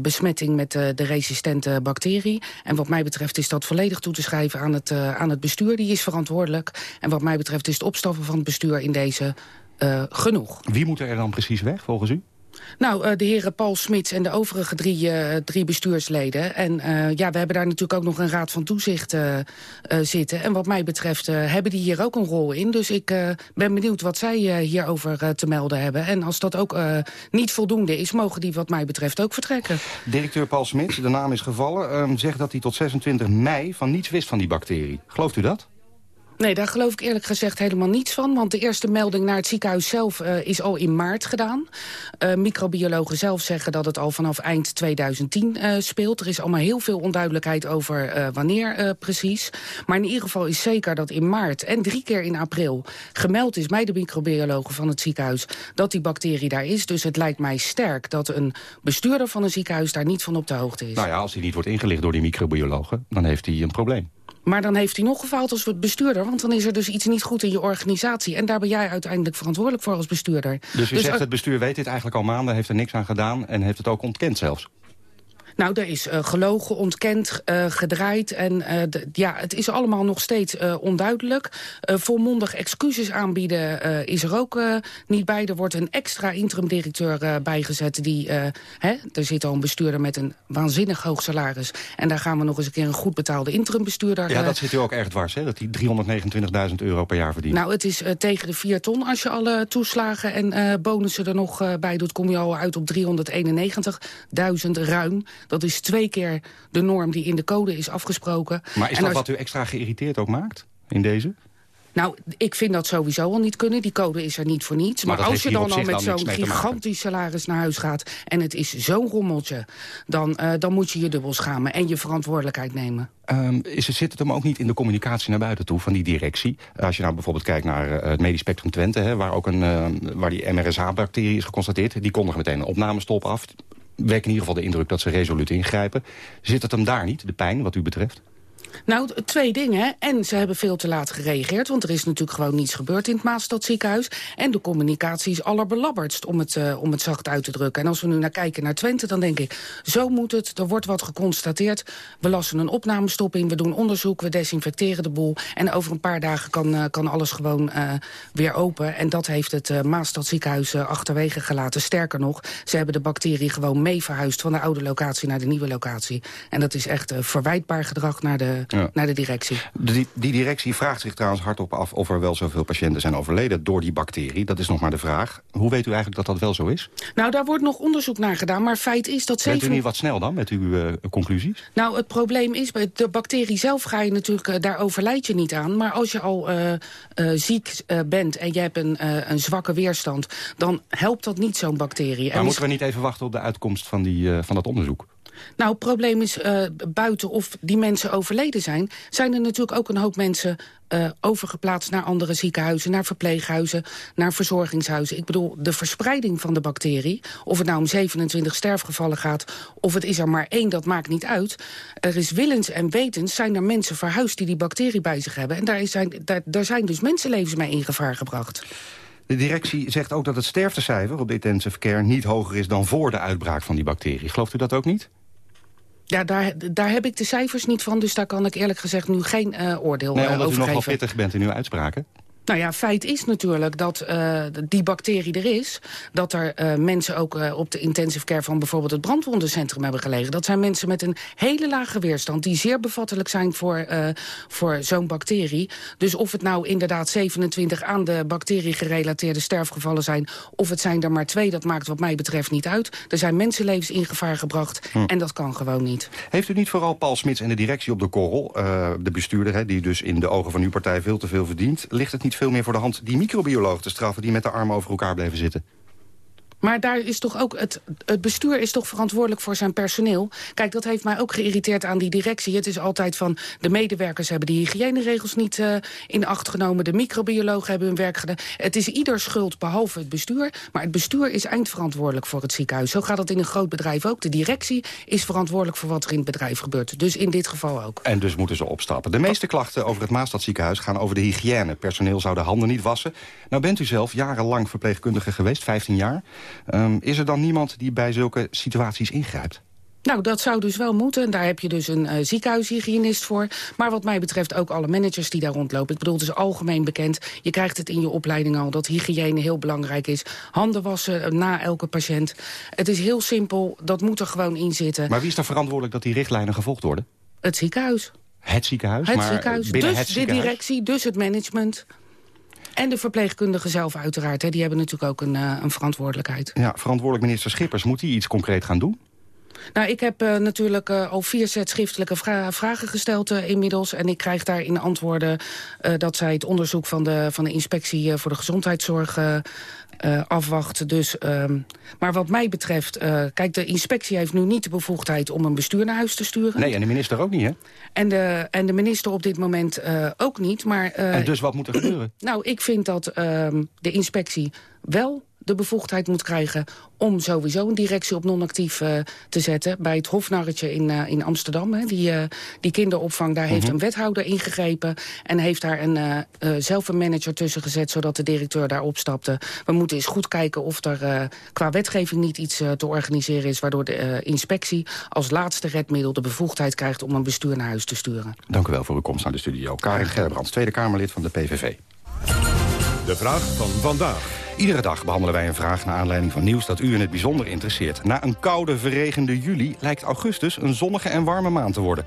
besmetting met de resistente bacterie. En wat mij betreft is dat volledig toe te schrijven aan het, aan het bestuur. Die is verantwoordelijk. En wat mij betreft is het opstappen van het bestuur in deze genoeg. Wie moet er dan precies weg, volgens u? Nou, uh, de heren Paul Smits en de overige drie, uh, drie bestuursleden. En uh, ja, we hebben daar natuurlijk ook nog een raad van toezicht zitten. En wat mij betreft hebben die hier ook een rol in. Dus ik ben benieuwd wat zij hierover te melden hebben. En als dat ook niet voldoende is, mogen die wat mij betreft ook vertrekken. Directeur Paul Smits, de naam is gevallen, ehm, zegt dat hij tot 26 mei van niets wist van die bacterie. Gelooft u dat? Nee, daar geloof ik eerlijk gezegd helemaal niets van. Want de eerste melding naar het ziekenhuis zelf uh, is al in maart gedaan. Uh, microbiologen zelf zeggen dat het al vanaf eind 2010 uh, speelt. Er is allemaal heel veel onduidelijkheid over wanneer precies. Maar in ieder geval is zeker dat in maart en drie keer in april... gemeld is bij de microbiologen van het ziekenhuis dat die bacterie daar is. Dus het lijkt mij sterk dat een bestuurder van een ziekenhuis daar niet van op de hoogte is. Nou ja, als hij niet wordt ingelicht door die microbiologen, dan heeft hij een probleem. Maar dan heeft hij nog gefaald als bestuurder. Want dan is er dus iets niet goed in je organisatie. En daar ben jij uiteindelijk verantwoordelijk voor als bestuurder. Dus u dus zegt het bestuur weet dit eigenlijk al maanden, heeft er niks aan gedaan... en heeft het ook ontkend zelfs? Nou, er is uh, gelogen, ontkend, uh, gedraaid. En uh, de, ja, het is allemaal nog steeds onduidelijk. volmondig excuses aanbieden is er ook niet bij. Er wordt een extra interim-directeur bijgezet. Die, hè, er zit al een bestuurder met een waanzinnig hoog salaris. En daar gaan we nog eens een keer een goed betaalde interim-bestuurder... Ja, dat zit u ook erg dwars, hè? Dat die 329.000 euro per jaar verdient. Nou, het is tegen de 4 ton. Als je alle toeslagen en bonussen er nog bij doet... kom je al uit op 391.000 ruim. Dat is twee keer de norm die in de code is afgesproken. Maar is dat wat u extra geïrriteerd ook maakt? in deze? Nou, ik vind dat sowieso al niet kunnen. Die code is er niet voor niets. Maar als je dan al met zo'n gigantisch salaris naar huis gaat... en het is zo'n rommeltje, dan, eh, dan moet je je dubbel schamen... en je verantwoordelijkheid nemen. Ehm, is het, zit het hem ook niet in de communicatie naar buiten toe van die directie? Als je nou bijvoorbeeld kijkt naar eh, het Medisch Spectrum Twente... Hè, waar, ook een, eh, waar die MRSA-bacterie is geconstateerd... die kondigen meteen een opnamestop af. Wek in ieder geval de indruk dat ze resoluut ingrijpen. Zit het hem daar niet, de pijn wat u betreft? Nou, twee dingen. En ze hebben veel te laat gereageerd... want er is natuurlijk gewoon niets gebeurd in het Maastadziekenhuis. En de communicatie is allerbelabberdst, om het, eh, om het zacht uit te drukken. En als we nu naar kijken naar Twente, dan denk ik... zo moet het, er wordt wat geconstateerd. We lassen een opnamestop in, we doen onderzoek, we desinfecteren de boel. En over een paar dagen kan, eh, kan alles gewoon eh, weer open. En dat heeft het Maastadziekenhuis eh, achterwege gelaten. Sterker nog, ze hebben de bacterie gewoon mee verhuisd... van de oude locatie naar de nieuwe locatie. En dat is echt verwijtbaar gedrag naar de, Ja. naar de directie. Die, die directie vraagt zich trouwens hardop af... of er wel zoveel patiënten zijn overleden door die bacterie. Dat is nog maar de vraag. Hoe weet u eigenlijk dat dat wel zo is? Nou, daar wordt nog onderzoek naar gedaan. Maar feit is dat Bent u niet wat snel dan met uw eh, conclusies? Nou, het probleem is, bij de bacterie zelf ga je natuurlijk, eh, daar overlijd je niet aan. Maar als je al eh, eh, ziek eh, bent en je hebt een, eh, een zwakke weerstand... dan helpt dat niet, zo'n bacterie. Maar En moeten we niet even wachten op de uitkomst van, die, eh, van dat onderzoek? Nou, het probleem is, eh, buiten of die mensen overleden zijn... zijn er natuurlijk ook een hoop mensen eh, overgeplaatst naar andere ziekenhuizen... naar verpleeghuizen, naar verzorgingshuizen. Ik bedoel, de verspreiding van de bacterie... of het nou om 27 sterfgevallen gaat... of het is er maar één, dat maakt niet uit. Er is willens en wetens zijn er mensen verhuisd... die die bacterie bij zich hebben. En daar, is zijn, daar, zijn dus mensenlevens mee in gevaar gebracht. De directie zegt ook dat het sterftecijfer op de intensive care... niet hoger is dan voor de uitbraak van die bacterie. Gelooft u dat ook niet? Ja, daar, daar heb ik de cijfers niet van, dus daar kan ik eerlijk gezegd nu geen eh, oordeel Nee, eh, omdat u over nogal geven. pittig bent in uw uitspraken. Nou ja, feit is natuurlijk dat eh, die bacterie er is. Dat er eh, mensen ook eh, op de intensive care van bijvoorbeeld het brandwondencentrum hebben gelegen. Dat zijn mensen met een hele lage weerstand die zeer bevattelijk zijn voor, voor zo'n bacterie. Dus of het nou inderdaad 27 aan de bacterie gerelateerde sterfgevallen zijn... of het zijn er maar twee, dat maakt wat mij betreft niet uit. Er zijn mensenlevens in gevaar gebracht Hm. en dat kan gewoon niet. Heeft u niet vooral Paul Smits en de directie op de korrel... de bestuurder, hè, die dus in de ogen van uw partij veel te veel verdient... ligt het niet veel meer voor de hand die microbioloog te straffen... die met de armen over elkaar bleven zitten? Maar daar is toch ook het, het bestuur is toch verantwoordelijk voor zijn personeel. Kijk, dat heeft mij ook geïrriteerd aan die directie. Het is altijd van de medewerkers hebben die hygiëneregels niet eh, in acht genomen. De microbiologen hebben hun werk gedaan. Het is ieder schuld behalve het bestuur. Maar het bestuur is eindverantwoordelijk voor het ziekenhuis. Zo gaat dat in een groot bedrijf ook. De directie is verantwoordelijk voor wat er in het bedrijf gebeurt. Dus in dit geval ook. En dus moeten ze opstappen. De meeste klachten over het Maastadziekenhuis gaan over de hygiëne. Personeel zou de handen niet wassen. Nou bent u zelf jarenlang verpleegkundige geweest, 15 jaar. Ehm, is er dan niemand die bij zulke situaties ingrijpt? Nou, dat zou dus wel moeten. En daar heb je dus een eh, ziekenhuishygiënist voor. Maar wat mij betreft ook alle managers die daar rondlopen. Ik bedoel, het is algemeen bekend. Je krijgt het in je opleiding al dat hygiëne heel belangrijk is. Handen wassen eh, na elke patiënt. Het is heel simpel, dat moet er gewoon in zitten. Maar wie is er verantwoordelijk dat die richtlijnen gevolgd worden? Het ziekenhuis. Het ziekenhuis? Het maar ziekenhuis. Dus het de ziekenhuis? directie, dus het management. En de verpleegkundigen zelf uiteraard. Hè. Die hebben natuurlijk ook een, eh, een verantwoordelijkheid. Ja, verantwoordelijk minister Schippers, moet hij iets concreet gaan doen? Nou, ik heb eh, natuurlijk eh, al vier set schriftelijke vra- vragen gesteld inmiddels. En ik krijg daarin antwoorden dat zij het onderzoek van de, van de inspectie voor de gezondheidszorg eh, eh, afwacht. Dus, ehm, maar wat mij betreft, eh, kijk, de inspectie heeft nu niet de bevoegdheid om een bestuur naar huis te sturen. Nee, en de minister ook niet, hè? En, de, en de minister op dit moment eh, ook niet. Maar, en dus wat moet er gebeuren? [clears throat] nou, ik vind dat ehm, de inspectie wel de bevoegdheid moet krijgen... om sowieso een directie op non-actief eh, te zetten. Bij het Hofnarretje in, eh, in Amsterdam, hè, die, eh, die kinderopvang... daar heeft Mhm. een wethouder ingegrepen... en heeft daar een, eh, eh, zelf een manager tussen gezet... zodat de directeur daar opstapte. We moeten eens goed kijken of er eh, qua wetgeving niet iets te organiseren is... waardoor de inspectie als laatste redmiddel de bevoegdheid krijgt... om een bestuur naar huis te sturen. Dank u wel voor uw komst naar de studio. Karin Gerbrands, Tweede Kamerlid van de PVV. De vraag van vandaag. Iedere dag behandelen wij een vraag naar aanleiding van nieuws dat u in het bijzonder interesseert. Na een koude, verregende juli lijkt augustus een zonnige en warme maand te worden.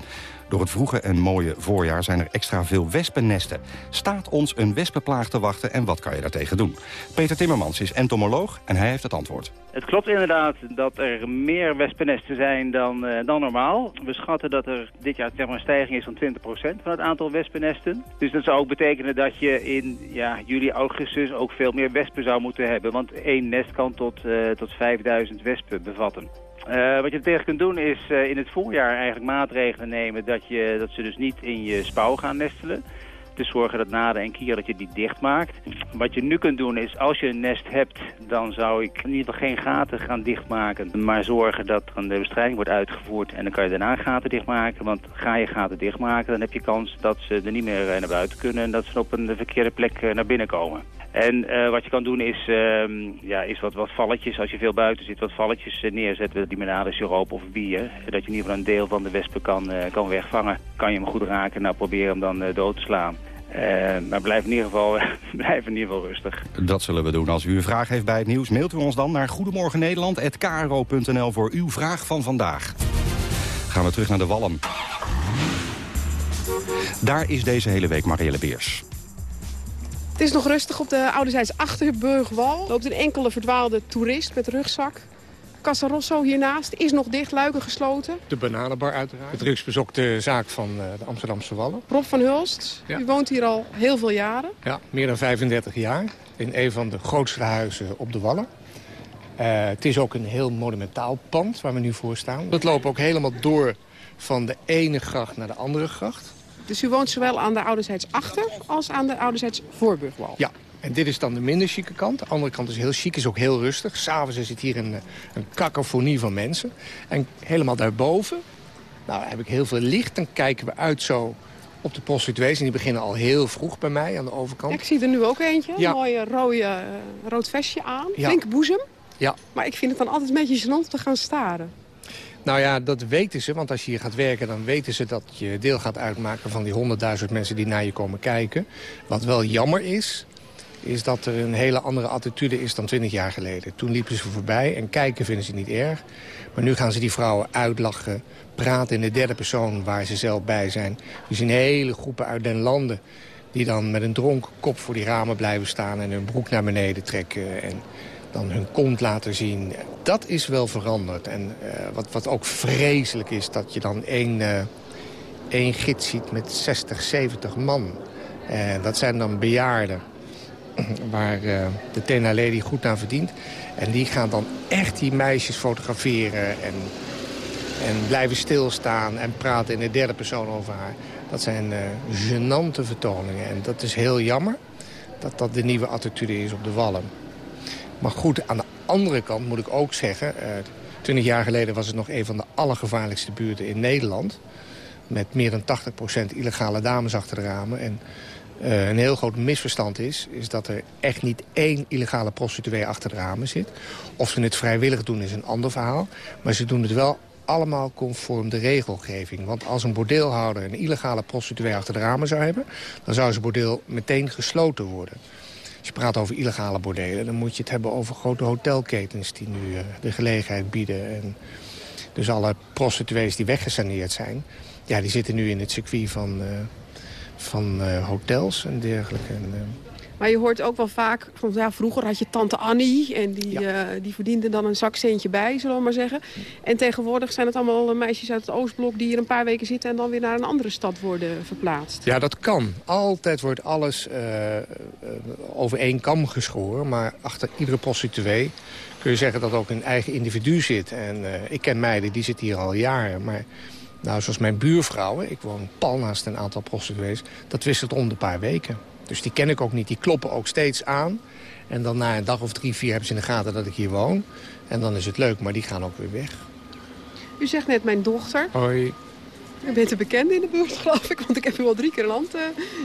Door het vroege en mooie voorjaar zijn er extra veel wespennesten. Staat ons een wespenplaag te wachten en wat kan je daartegen doen? Peter Timmermans is entomoloog en hij heeft het antwoord. Het klopt inderdaad dat er meer wespennesten zijn dan, uh, dan normaal. We schatten dat er dit jaar een stijging is van 20% van het aantal wespennesten. Dus dat zou ook betekenen dat je in ja, juli, augustus ook veel meer wespen zou moeten hebben. Want één nest kan tot, uh, tot 5000 wespen bevatten. Uh, wat je tegen kunt doen is uh, in het voorjaar eigenlijk maatregelen nemen dat, je, dat ze dus niet in je spouw gaan nestelen. Te zorgen dat na de en kier dat je die dicht maakt. Wat je nu kunt doen is als je een nest hebt, dan zou ik in ieder geval geen gaten gaan dichtmaken. Maar zorgen dat er een bestrijding wordt uitgevoerd en dan kan je daarna gaten dichtmaken. Want ga je gaten dichtmaken, dan heb je kans dat ze er niet meer naar buiten kunnen en dat ze op een verkeerde plek naar binnen komen. En uh, wat je kan doen is, uh, ja, is wat, wat valletjes, als je veel buiten zit, wat valletjes uh, neerzetten, limonade, siroop of bier. Dat je in ieder geval een deel van de wespen kan, kan wegvangen. Kan je hem goed raken, nou probeer hem dan dood te slaan. maar blijf in, ieder geval, [laughs] blijf in ieder geval rustig. Dat zullen we doen. Als u een vraag heeft bij het nieuws, mailt u ons dan naar goedemorgennederland.kro.nl voor uw vraag van vandaag. Gaan we terug naar de Wallen. Daar is deze hele week Marielle Beers. Het is nog rustig op de ouderzijds Achterburgwal. loopt een enkele verdwaalde toerist met rugzak. Casa Rosso hiernaast is nog dicht, luiken gesloten. De bananenbar uiteraard. De drugsbezokte zaak van de Amsterdamse Wallen. Rob van Hulst, ja. u woont hier al heel veel jaren. Ja, meer dan 35 jaar. In een van de grootste huizen op de Wallen. Uh, het is ook een heel monumentaal pand waar we nu voor staan. Dat loopt ook helemaal door van de ene gracht naar de andere gracht. Dus u woont zowel aan de ouderzijds achter als aan de ouderzijds voorburgwal? Ja, en dit is dan de minder chique kant. De andere kant is heel chic, is ook heel rustig. S'avonds is het hier een, een kakofonie van mensen. En helemaal daarboven, nou heb ik heel veel licht. Dan kijken we uit zo op de prostituees. En die beginnen al heel vroeg bij mij aan de overkant. Ja, ik zie er nu ook eentje. Ja. Een mooie rode, uh, rood vestje aan. Ja. Boezem. Ja. Maar ik vind het dan altijd een beetje gênant te gaan staren. Nou ja, dat weten ze, want als je hier gaat werken... dan weten ze dat je deel gaat uitmaken van die honderdduizend mensen die naar je komen kijken. Wat wel jammer is, is dat er een hele andere attitude is dan twintig jaar geleden. Toen liepen ze voorbij en kijken vinden ze niet erg. Maar nu gaan ze die vrouwen uitlachen, praten in de derde persoon waar ze zelf bij zijn. We zien hele groepen uit den landen die dan met een dronken kop voor die ramen blijven staan... en hun broek naar beneden trekken en dan hun kont laten zien. Dat is wel veranderd. En uh, wat, wat ook vreselijk is, dat je dan één, uh, één gids ziet met 60, 70 man. En dat zijn dan bejaarden [clears throat] waar uh, de Tena Lady goed aan verdient. En die gaan dan echt die meisjes fotograferen en, en blijven stilstaan... en praten in de derde persoon over haar. Dat zijn genante vertoningen. En dat is heel jammer dat dat de nieuwe attitude is op de wallen. Maar goed, aan de andere kant moet ik ook zeggen... Uh, 20 jaar geleden was het nog een van de allergevaarlijkste buurten in Nederland. Met meer dan 80% illegale dames achter de ramen. En uh, een heel groot misverstand is, is dat er echt niet één illegale prostituee achter de ramen zit. Of ze het vrijwillig doen is een ander verhaal. Maar ze doen het wel allemaal conform de regelgeving. Want als een bordeelhouder een illegale prostituee achter de ramen zou hebben... dan zou zijn bordeel meteen gesloten worden. Als je praat over illegale bordelen, dan moet je het hebben over grote hotelketens die nu uh, de gelegenheid bieden. En dus alle prostituees die weggesaneerd zijn, ja, die zitten nu in het circuit van, uh, van uh, hotels en dergelijke. En, maar je hoort ook wel vaak, van, ja, vroeger had je tante Annie... en die, ja. uh, die verdiende dan een zakcentje bij, zullen we maar zeggen. En tegenwoordig zijn het allemaal meisjes uit het Oostblok... die hier een paar weken zitten en dan weer naar een andere stad worden verplaatst. Ja, dat kan. Altijd wordt alles uh, over één kam geschoren. Maar achter iedere prostituee kun je zeggen dat ook een eigen individu zit. En uh, ik ken meiden, die zitten hier al jaren. Maar nou, zoals mijn buurvrouwen, ik woon pal naast een aantal prostituees... dat wisselt om de paar weken. Dus die ken ik ook niet. Die kloppen ook steeds aan. En dan na een dag of drie, vier hebben ze in de gaten dat ik hier woon. En dan is het leuk, maar die gaan ook weer weg. U zegt net mijn dochter. Hoi. U bent een bekende in de buurt, [laughs] geloof ik. Want ik heb u al drie keer een land uh,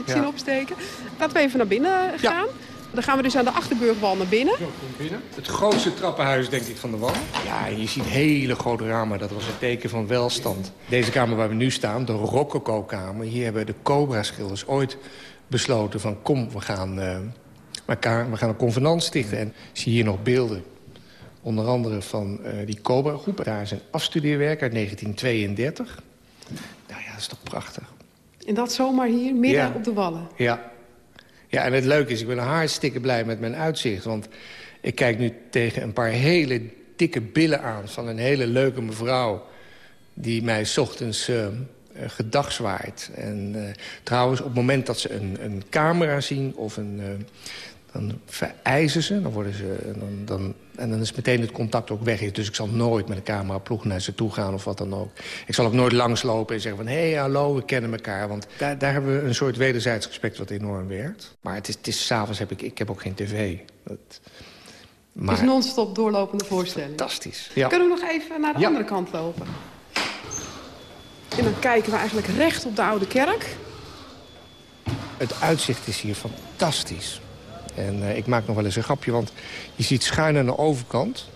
ja. zien opsteken. Laten we even naar binnen gaan. Ja. Dan gaan we dus aan de Achterburgwal naar binnen. Zo, binnen. Het grootste trappenhuis, denk ik, van de wal. Ja, je ziet hele grote ramen. Dat was een teken van welstand. Deze kamer waar we nu staan, de Rococo-kamer... hier hebben de Cobra-schilders ooit besloten van kom, we gaan, uh, we gaan een convenant stichten. En zie hier nog beelden. Onder andere van uh, die Cobra-groep. Daar is een afstudeerwerk uit 1932. Nou ja, dat is toch prachtig. En dat zomaar hier, midden Ja. op de wallen. Ja. ja, en het leuke is, ik ben hartstikke blij met mijn uitzicht. Want ik kijk nu tegen een paar hele dikke billen aan... van een hele leuke mevrouw die mij 's ochtends eh, eh, gedag zwaait. En eh, trouwens, op het moment dat ze een, een camera zien of een... eh, dan vereisen ze, dan worden ze, en dan, dan, en dan is meteen het contact ook weg. Dus ik zal nooit met een cameraploeg naar ze toe gaan of wat dan ook. Ik zal ook nooit langslopen en zeggen van... hé, hey, hallo, we kennen elkaar. Want daar, daar hebben we een soort wederzijds respect wat enorm werkt. Maar het is, het is s'avonds heb ik... Ik heb ook geen tv. Dat, Het is non-stop doorlopende voorstelling. Fantastisch. Ja. Kunnen we nog even naar de Ja. andere kant lopen? En dan kijken we eigenlijk recht op de Oude Kerk. Het uitzicht is hier fantastisch. En eh, ik maak nog wel eens een grapje, want je ziet schuin aan de overkant...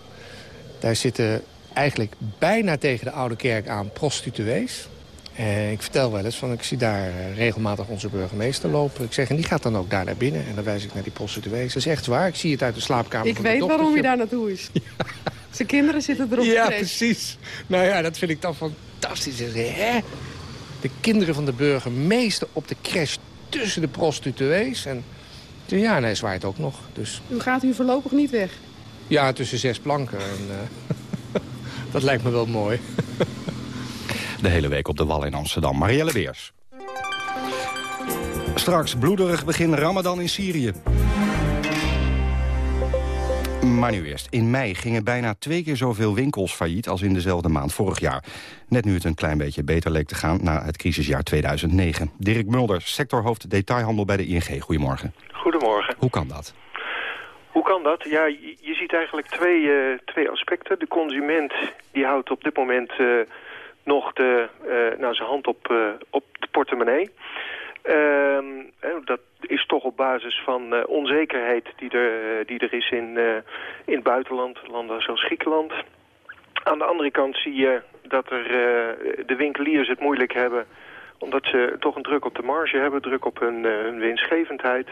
daar zitten eigenlijk bijna tegen de Oude Kerk aan prostituees. En ik vertel wel eens, van, ik zie daar eh, regelmatig onze burgemeester lopen. Ik zeg, en die gaat dan ook daar naar binnen. En dan wijs ik naar die prostituees. Dat is echt waar, ik zie het uit de slaapkamer Ik weet waarom hij daar naartoe is. [laughs] Zijn kinderen zitten erop Ja, gekregen. precies. Nou ja, dat vind ik dan fantastisch. Hè? De kinderen van de burgemeester op de crash tussen de prostituees. En ja, nee, zwaait ook nog. Dus U gaat u voorlopig niet weg. ja, tussen zes planken. En, eh, [laughs] dat lijkt me wel mooi. [laughs] De hele week op de Wal in Amsterdam. Marielle Weers. Straks bloederig begin Ramadan in Syrië. Maar nu eerst. In mei gingen bijna twee keer zoveel winkels failliet als in dezelfde maand vorig jaar. Net nu het een klein beetje beter leek te gaan na het crisisjaar 2009. Dirk Mulder, sectorhoofd detailhandel bij de ING. Goedemorgen. Goedemorgen. Hoe kan dat? Hoe kan dat? Ja, je, ziet eigenlijk twee, eh, twee aspecten. De consument die houdt op dit moment eh, nog de, eh, nou, zijn hand op, op de portemonnee. Ehm, dat is toch op basis van eh, onzekerheid die er, die er is in, eh, in het buitenland, landen zoals Griekenland. Aan de andere kant zie je dat er, eh, de winkeliers het moeilijk hebben omdat ze toch een druk op de marge hebben, druk op hun, eh, hun winstgevendheid.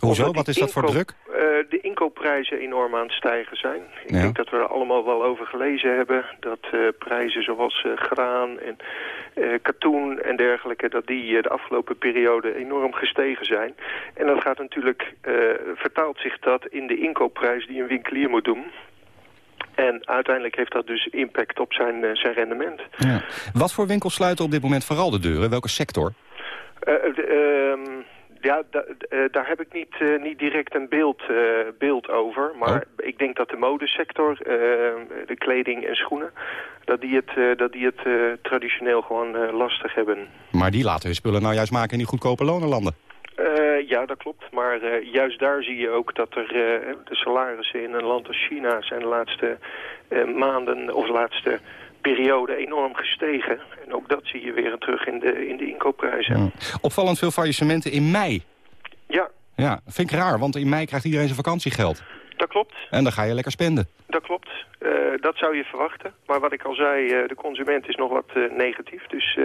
Hoezo? Wat is dat voor druk? eh, de inkoopprijzen enorm aan het stijgen zijn. Ik Ja. denk dat we er allemaal wel over gelezen hebben. Dat eh, prijzen zoals graan en katoen en dergelijke... dat die de afgelopen periode enorm gestegen zijn. En dat gaat natuurlijk, vertaalt zich dat in de inkoopprijs die een winkelier moet doen. En uiteindelijk heeft dat dus impact op zijn, eh, zijn rendement. Ja. Wat voor winkels sluiten op dit moment vooral de deuren? Welke sector? Eh, de, ehm, ja, da- eh, daar heb ik niet, eh, niet direct een beeld, eh, beeld over. Maar ik denk dat de modesector, eh, de kleding en schoenen... dat die het, eh, dat die het eh, traditioneel gewoon eh, lastig hebben. Maar die laten hun spullen nou juist maken in die goedkope lonenlanden. Eh, ja, dat klopt. Maar eh, juist daar zie je ook dat er eh, de salarissen in een land als China... zijn de laatste maanden of de laatste periode enorm gestegen. En ook dat zie je weer terug in de, in de inkoopprijzen. Opvallend veel faillissementen in mei. Ja, Ja, vind ik raar, want in mei krijgt iedereen zijn vakantiegeld. Dat klopt. En dan ga je lekker spenden. Dat klopt. Eh, dat zou je verwachten. Maar wat ik al zei, eh, de consument is nog wat eh, negatief. Dus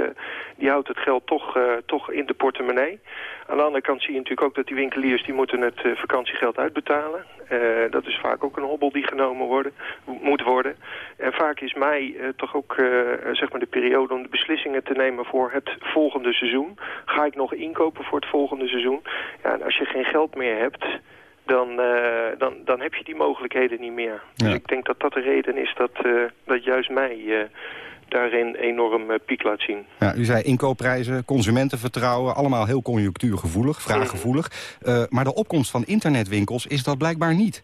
die houdt het geld toch, toch in de portemonnee. Aan de andere kant zie je natuurlijk ook dat die winkeliers... die moeten het vakantiegeld uitbetalen. Dat is vaak ook een hobbel die genomen worden, moet worden. En vaak is mei toch ook zeg maar de periode om de beslissingen te nemen... voor het volgende seizoen. Ga ik nog inkopen voor het volgende seizoen? Ja, en als je geen geld meer hebt dan, eh, dan, dan heb je die mogelijkheden niet meer. Dus ik denk dat dat de reden is dat, eh, dat juist mij eh, daarin enorm piek laat zien. Ja, u zei inkoopprijzen, consumentenvertrouwen, allemaal heel conjunctuurgevoelig, vraaggevoelig. Eh, maar de opkomst van internetwinkels is dat blijkbaar niet.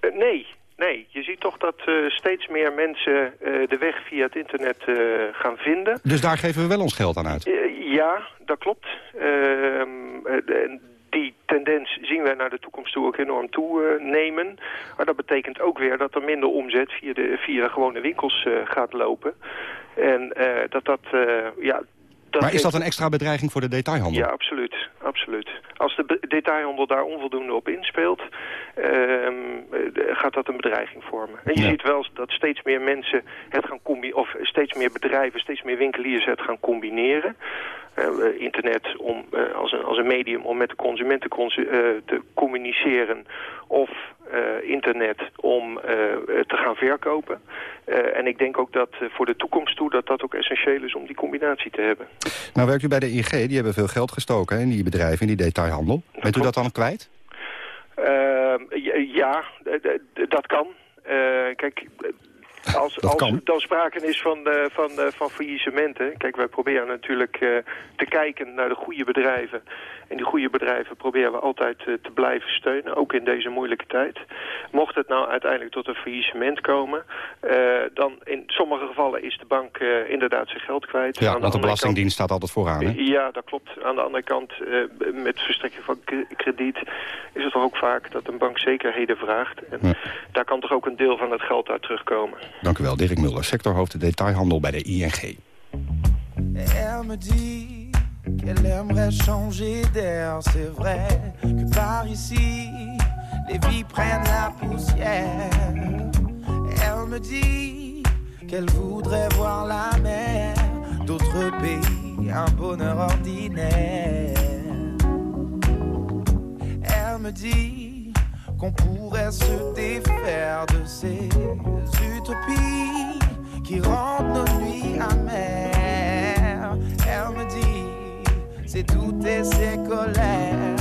Nee, nee. Je ziet toch dat steeds meer mensen de weg via het internet gaan vinden. Dus daar geven we wel ons geld aan uit. Ja, dat klopt. De- die tendens zien wij naar de toekomst toe ook enorm toenemen. maar dat betekent ook weer dat er minder omzet via de, via gewone winkels eh, gaat lopen. En eh, dat dat... eh, ja, dat maar is dat een extra bedreiging voor de detailhandel? ja, absoluut. absoluut. Als de detailhandel daar onvoldoende op inspeelt, ehm, eh, gaat dat een bedreiging vormen. En je Ja. ziet wel dat steeds meer mensen het gaan combineren, of steeds meer bedrijven, steeds meer winkeliers het gaan combineren. internet om, als, een, als een medium om met de consument te, te communiceren of internet om te gaan verkopen. En ik denk ook dat voor de toekomst toe dat dat ook essentieel is om die combinatie te hebben. Nou werkt u bij de ING, die hebben veel geld gestoken in die bedrijven, in die detailhandel. Bent u dat dan kwijt? ja, dat kan. kijk, als, als er dan sprake is van, uh, van, uh, van faillissementen... Kijk, wij proberen natuurlijk uh, te kijken naar de goede bedrijven. En die goede bedrijven proberen we altijd te blijven steunen. Ook in deze moeilijke tijd. Mocht het nou uiteindelijk tot een faillissement komen... dan in sommige gevallen is de bank inderdaad zijn geld kwijt. Ja, want de Belastingdienst staat altijd vooraan, hè? Ja, dat klopt. Aan de andere kant, met verstrekking van krediet... is het toch ook vaak dat een bank zekerheden vraagt. En daar kan toch ook een deel van het geld uit terugkomen. Dank u wel, Dirk Muller, sectorhoofd detailhandel bij de ING. Elle me dit aimerait changer d'air, c'est vrai que par ici, les vies prennent la poussière. Elle me dit qu'elle voudrait voir la mer, d'autres pays, un bonheur ordinaire. Elle me dit qu'on pourrait se défaire de ces utopies qui rendent nos nuits amères. Elle me dit, c'est tout et ses colères,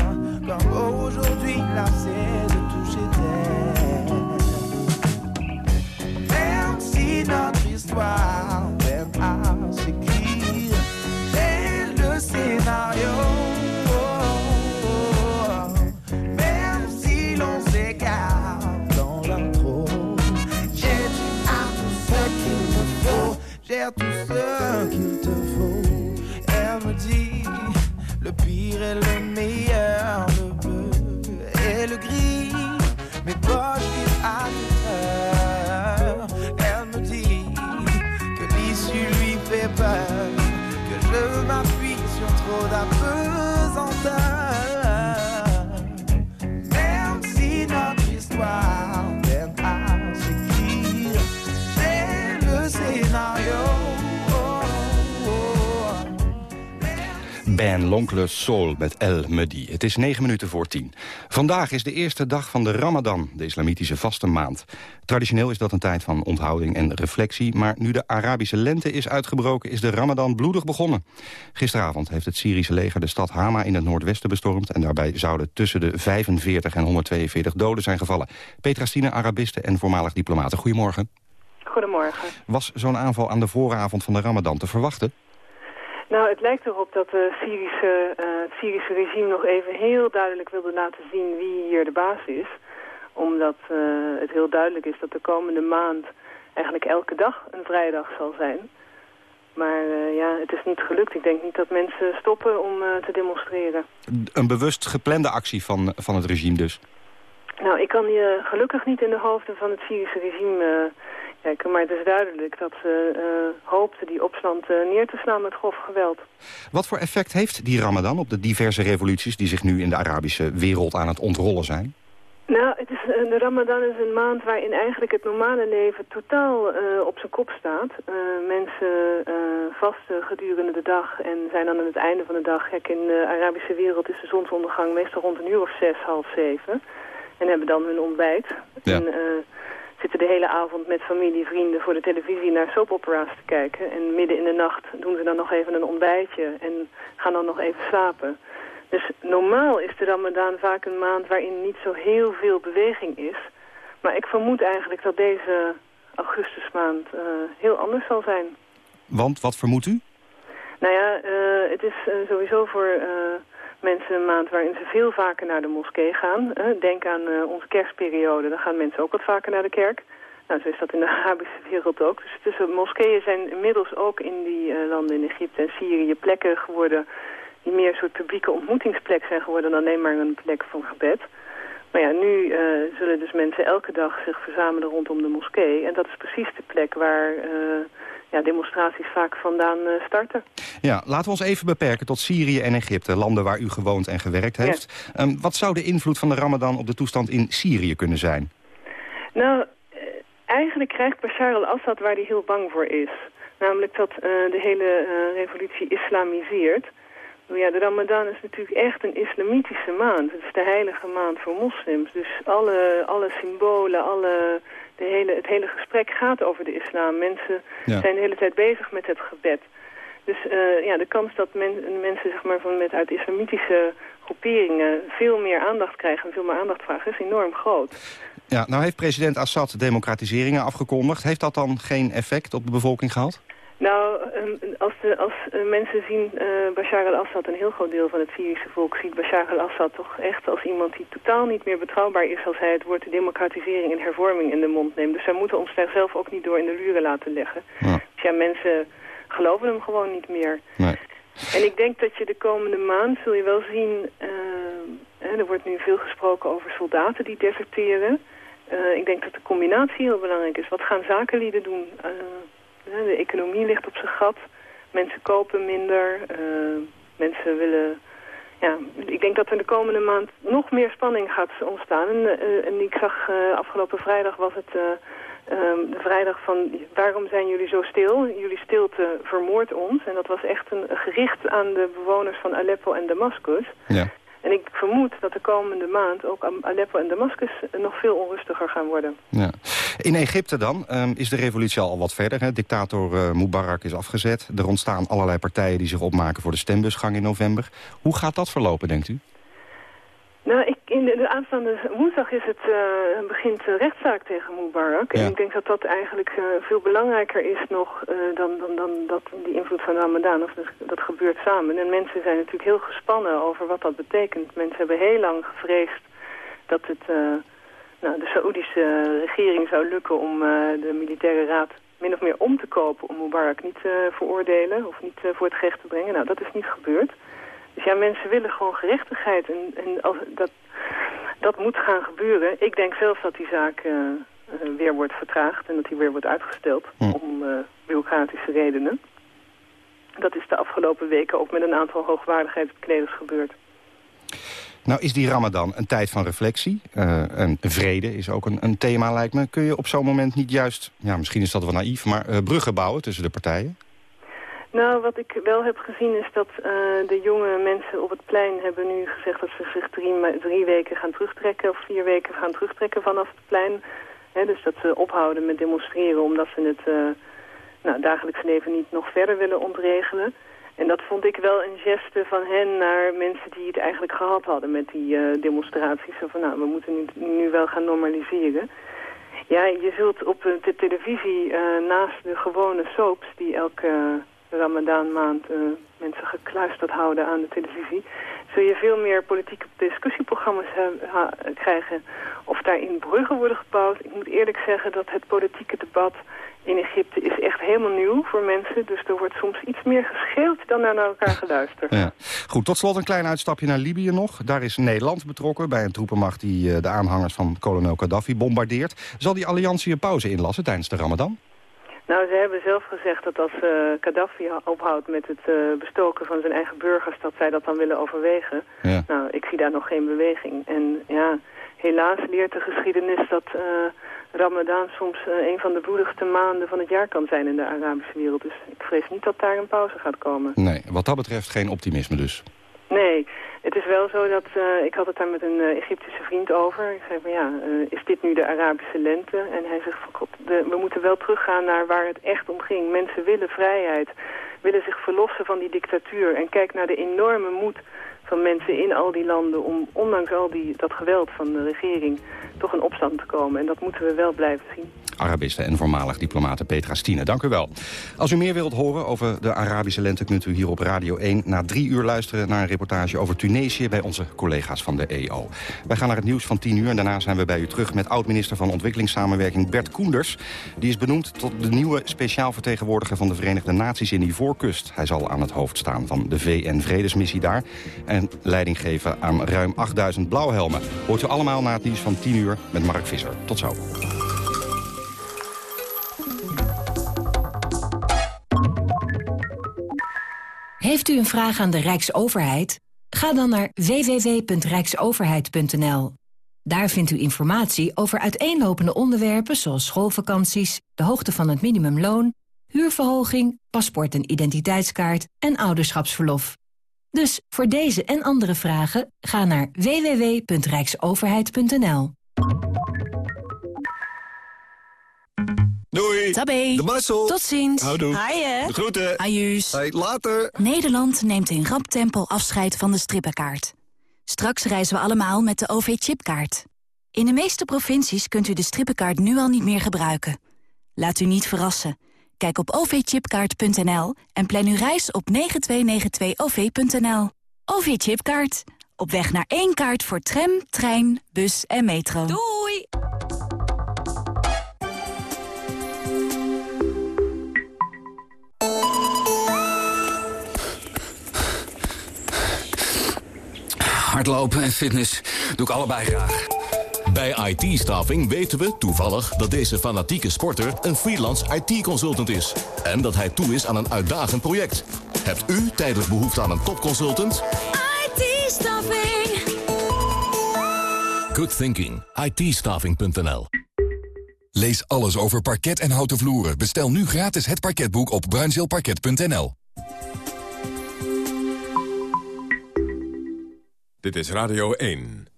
comme aujourd'hui c'est de toucher terre. Même si notre histoire peine à s'écrire, j'ai le scénario. llegue Ben L'Oncle Soul met El Medi. Het is negen minuten voor tien. Vandaag is de eerste dag van de Ramadan, de islamitische vaste maand. Traditioneel is dat een tijd van onthouding en reflectie... maar nu de Arabische lente is uitgebroken, is de Ramadan bloedig begonnen. Gisteravond heeft het Syrische leger de stad Hama in het noordwesten bestormd... en daarbij zouden tussen de 45 en 142 doden zijn gevallen. Petra Stine, Arabiste en voormalig diplomaten. Goedemorgen. Goedemorgen. Was zo'n aanval aan de vooravond van de Ramadan te verwachten? Nou, het lijkt erop dat de Syrische, uh, het Syrische regime nog even heel duidelijk wilde laten zien wie hier de baas is. Omdat uh, het heel duidelijk is dat de komende maand eigenlijk elke dag een vrijdag zal zijn. Maar uh, ja, het is niet gelukt. Ik denk niet dat mensen stoppen om te demonstreren. Een bewust geplande actie van, van het regime dus? Nou, ik kan je gelukkig niet in de hoofden van het Syrische regime kijken. Maar het is duidelijk dat ze uh, hoopten die opstand uh, neer te slaan met grof geweld. Wat voor effect heeft die ramadan op de diverse revoluties... die zich nu in de Arabische wereld aan het ontrollen zijn? Nou, het is, uh, de ramadan is een maand waarin eigenlijk het normale leven totaal op zijn kop staat. mensen vasten gedurende de dag en zijn dan aan het einde van de dag... Kijk, in de Arabische wereld is de zonsondergang meestal rond een uur of zes, half zeven. En hebben dan hun ontbijt. Ja. En, zitten de hele avond met familie, vrienden voor de televisie naar soapopera's te kijken. En midden in de nacht doen ze dan nog even een ontbijtje en gaan dan nog even slapen. Dus normaal is de ramadan vaak een maand waarin niet zo heel veel beweging is. Maar ik vermoed eigenlijk dat deze augustusmaand uh, heel anders zal zijn. Want, wat vermoedt u? Nou ja, uh, het is uh, sowieso voor mensen een maand waarin ze veel vaker naar de moskee gaan. denk aan uh, onze kerstperiode, dan gaan mensen ook wat vaker naar de kerk. Nou, zo is dat in de [laughs] Arabische wereld ook. Dus tussen moskeeën zijn inmiddels ook in die uh, landen in Egypte en Syrië plekken geworden... die meer een soort publieke ontmoetingsplek zijn geworden dan alleen maar een plek van gebed. Maar ja, nu uh, zullen dus mensen elke dag zich verzamelen rondom de moskee. En dat is precies de plek waar ja, demonstraties vaak vandaan uh, starten. Ja, laten we ons even beperken tot Syrië en Egypte, landen waar u gewoond en gewerkt heeft. Um, wat zou de invloed van de ramadan op de toestand in Syrië kunnen zijn? Nou, eigenlijk krijgt Bashar al-Assad waar hij heel bang voor is. Namelijk dat de hele revolutie islamiseert. Ja, de Ramadan is natuurlijk echt een islamitische maand. Het is de heilige maand voor moslims. Dus alle, alle symbolen, alle, de hele, het hele gesprek gaat over de islam. Mensen zijn de hele tijd bezig met het gebed. Dus uh, ja, de kans dat men, mensen zeg maar, van, met uit islamitische groeperingen veel meer aandacht krijgen en veel meer aandacht vragen is enorm groot. Ja, nou heeft president Assad democratiseringen afgekondigd. Heeft dat dan geen effect op de bevolking gehad? Nou, ehm, als, de, als eh, mensen zien uh, Bashar al-Assad, een heel groot deel van het Syrische volk ziet Bashar al-Assad toch echt als iemand die totaal niet meer betrouwbaar is als hij het woord democratisering en hervorming in de mond neemt. Dus zij moeten ons daar zelf ook niet door in de luren laten leggen. Ja. Dus ja, mensen geloven hem gewoon niet meer. Nee. En ik denk dat je de komende maand zul je wel zien... Uh, er wordt nu veel gesproken over soldaten die deserteren. Uh, ik denk dat de combinatie heel belangrijk is. Wat gaan zakenlieden doen? Uh, de economie ligt op zijn gat. Mensen kopen minder. mensen willen... Ja, ik denk dat er de komende maand nog meer spanning gaat ontstaan. En, en ik zag afgelopen vrijdag was het Um, de vrijdag van waarom zijn jullie zo stil? Jullie stilte vermoordt ons. En dat was echt een, gericht aan de bewoners van Aleppo en Damascus. Ja. En ik vermoed dat de komende maand ook Aleppo en Damascus nog veel onrustiger gaan worden. Ja. In Egypte dan um, is de revolutie al wat verder. Hè? Dictator uh, Mubarak is afgezet. Er ontstaan allerlei partijen die zich opmaken voor de stembusgang in november. Hoe gaat dat verlopen, denkt u? Nou, ik, in de, de aanstaande woensdag is het, uh, begint een rechtszaak tegen Mubarak. En ik denk dat dat eigenlijk uh, veel belangrijker is nog uh, dan, dan, dan dat, die invloed van Ramadan. Of dat, dat gebeurt samen. En mensen zijn natuurlijk heel gespannen over wat dat betekent. Mensen hebben heel lang gevreesd dat het nou, de Saoedische regering zou lukken om de militaire raad min of meer om te kopen om Mubarak niet te veroordelen of niet voor het gerecht te brengen. Nou, dat is niet gebeurd. Dus ja, mensen willen gewoon gerechtigheid. En, en als dat, dat moet gaan gebeuren. Ik denk zelf dat die zaak uh, weer wordt vertraagd en dat die weer wordt uitgesteld hm. om uh, bureaucratische redenen. Dat is de afgelopen weken ook met een aantal hoogwaardigheidsbekleders gebeurd. Nou is die ramadan een tijd van reflectie. En vrede is ook een, een, thema, lijkt me. Kun je op zo'n moment niet juist, ja, misschien is dat wel naïef... maar bruggen bouwen tussen de partijen? Nou, wat ik wel heb gezien is dat uh, de jonge mensen op het plein hebben nu gezegd dat ze zich drie, drie weken gaan terugtrekken of vier weken gaan terugtrekken vanaf het plein. dus dat ze ophouden met demonstreren omdat ze het uh, nou, dagelijks leven niet nog verder willen ontregelen. En dat vond ik wel een geste van hen naar mensen die het eigenlijk gehad hadden met die uh, demonstraties. Zo van, nou, we moeten nu, nu wel gaan normaliseren. Ja, je zult op de televisie naast de gewone soaps die elke Ramadan-maand uh, mensen gekluisterd houden aan de televisie... zul je veel meer politieke discussieprogramma's krijgen of daarin bruggen worden gebouwd. Ik moet eerlijk zeggen dat het politieke debat in Egypte is echt helemaal nieuw voor mensen. Dus er wordt soms iets meer gescheeld dan naar elkaar geluisterd. Ja. Goed, tot slot een klein uitstapje naar Libië nog. Daar is Nederland betrokken bij een troepenmacht die eh, de aanhangers van kolonel Gaddafi bombardeert. Zal die alliantie een pauze inlassen tijdens de Ramadan? Nou, ze hebben zelf gezegd dat als uh, Gaddafi ophoudt met het uh, bestoken van zijn eigen burgers... dat zij dat dan willen overwegen. Ja. Nou, ik zie daar nog geen beweging. En ja, helaas leert de geschiedenis dat uh, Ramadan soms een van de bloedigste maanden van het jaar kan zijn in de Arabische wereld. Dus ik vrees niet dat daar een pauze gaat komen. Nee, wat dat betreft geen optimisme dus. Nee, het is wel zo dat, uh, ik had het daar met een uh, Egyptische vriend over. Ik zei van ja, uh, is dit nu de Arabische lente? En hij zegt god, we moeten wel teruggaan naar waar het echt om ging. Mensen willen vrijheid, willen zich verlossen van die dictatuur. En kijk naar de enorme moed mensen in al die landen om ondanks al die, dat geweld van de regering toch een opstand te komen. En dat moeten we wel blijven zien. Arabiste en voormalig diplomate Petra Stine, dank u wel. Als u meer wilt horen over de Arabische lente... kunt u hier op Radio 1 na drie uur luisteren naar een reportage over Tunesië... bij onze collega's van de EO. Wij gaan naar het nieuws van 10 uur en daarna zijn we bij u terug... met oud-minister van Ontwikkelingssamenwerking Bert Koenders. Die is benoemd tot de nieuwe speciaal vertegenwoordiger... van de Verenigde Naties in Ivoorkust. Hij zal aan het hoofd staan van de VN-vredesmissie daar... en leiding geven aan ruim 8000 blauwhelmen. Hoort u allemaal na het nieuws van 10 uur met Mark Visser. Tot zo. Heeft u een vraag aan de Rijksoverheid? Ga dan naar www.rijksoverheid.nl. Daar vindt u informatie over uiteenlopende onderwerpen zoals schoolvakanties, de hoogte van het minimumloon, huurverhoging, paspoort en identiteitskaart en ouderschapsverlof. Dus voor deze en andere vragen ga naar www.rijksoverheid.nl. Doei. Tabé. De Marcel. Tot ziens. Houdoe. Haaien. De groeten. Ajuus. Hey, later. Nederland neemt in rap tempo afscheid van de strippenkaart. Straks reizen we allemaal met de OV-chipkaart. In de meeste provincies kunt u de strippenkaart nu al niet meer gebruiken. Laat u niet verrassen. Kijk op ovchipkaart.nl en plan uw reis op 9292-OV.nL. OV-chipkaart. Op weg naar één kaart voor tram, trein, bus en metro. Doei! Hardlopen en fitness doe ik allebei graag. Bij IT-staffing weten we toevallig dat deze fanatieke sporter een freelance IT-consultant is. En dat hij toe is aan een uitdagend project. Hebt u tijdelijk behoefte aan een topconsultant? IT-staffing. Good thinking. it Lees alles over parket en houten vloeren. Bestel nu gratis het parketboek op bruinzeelparket.nl. Dit is Radio 1.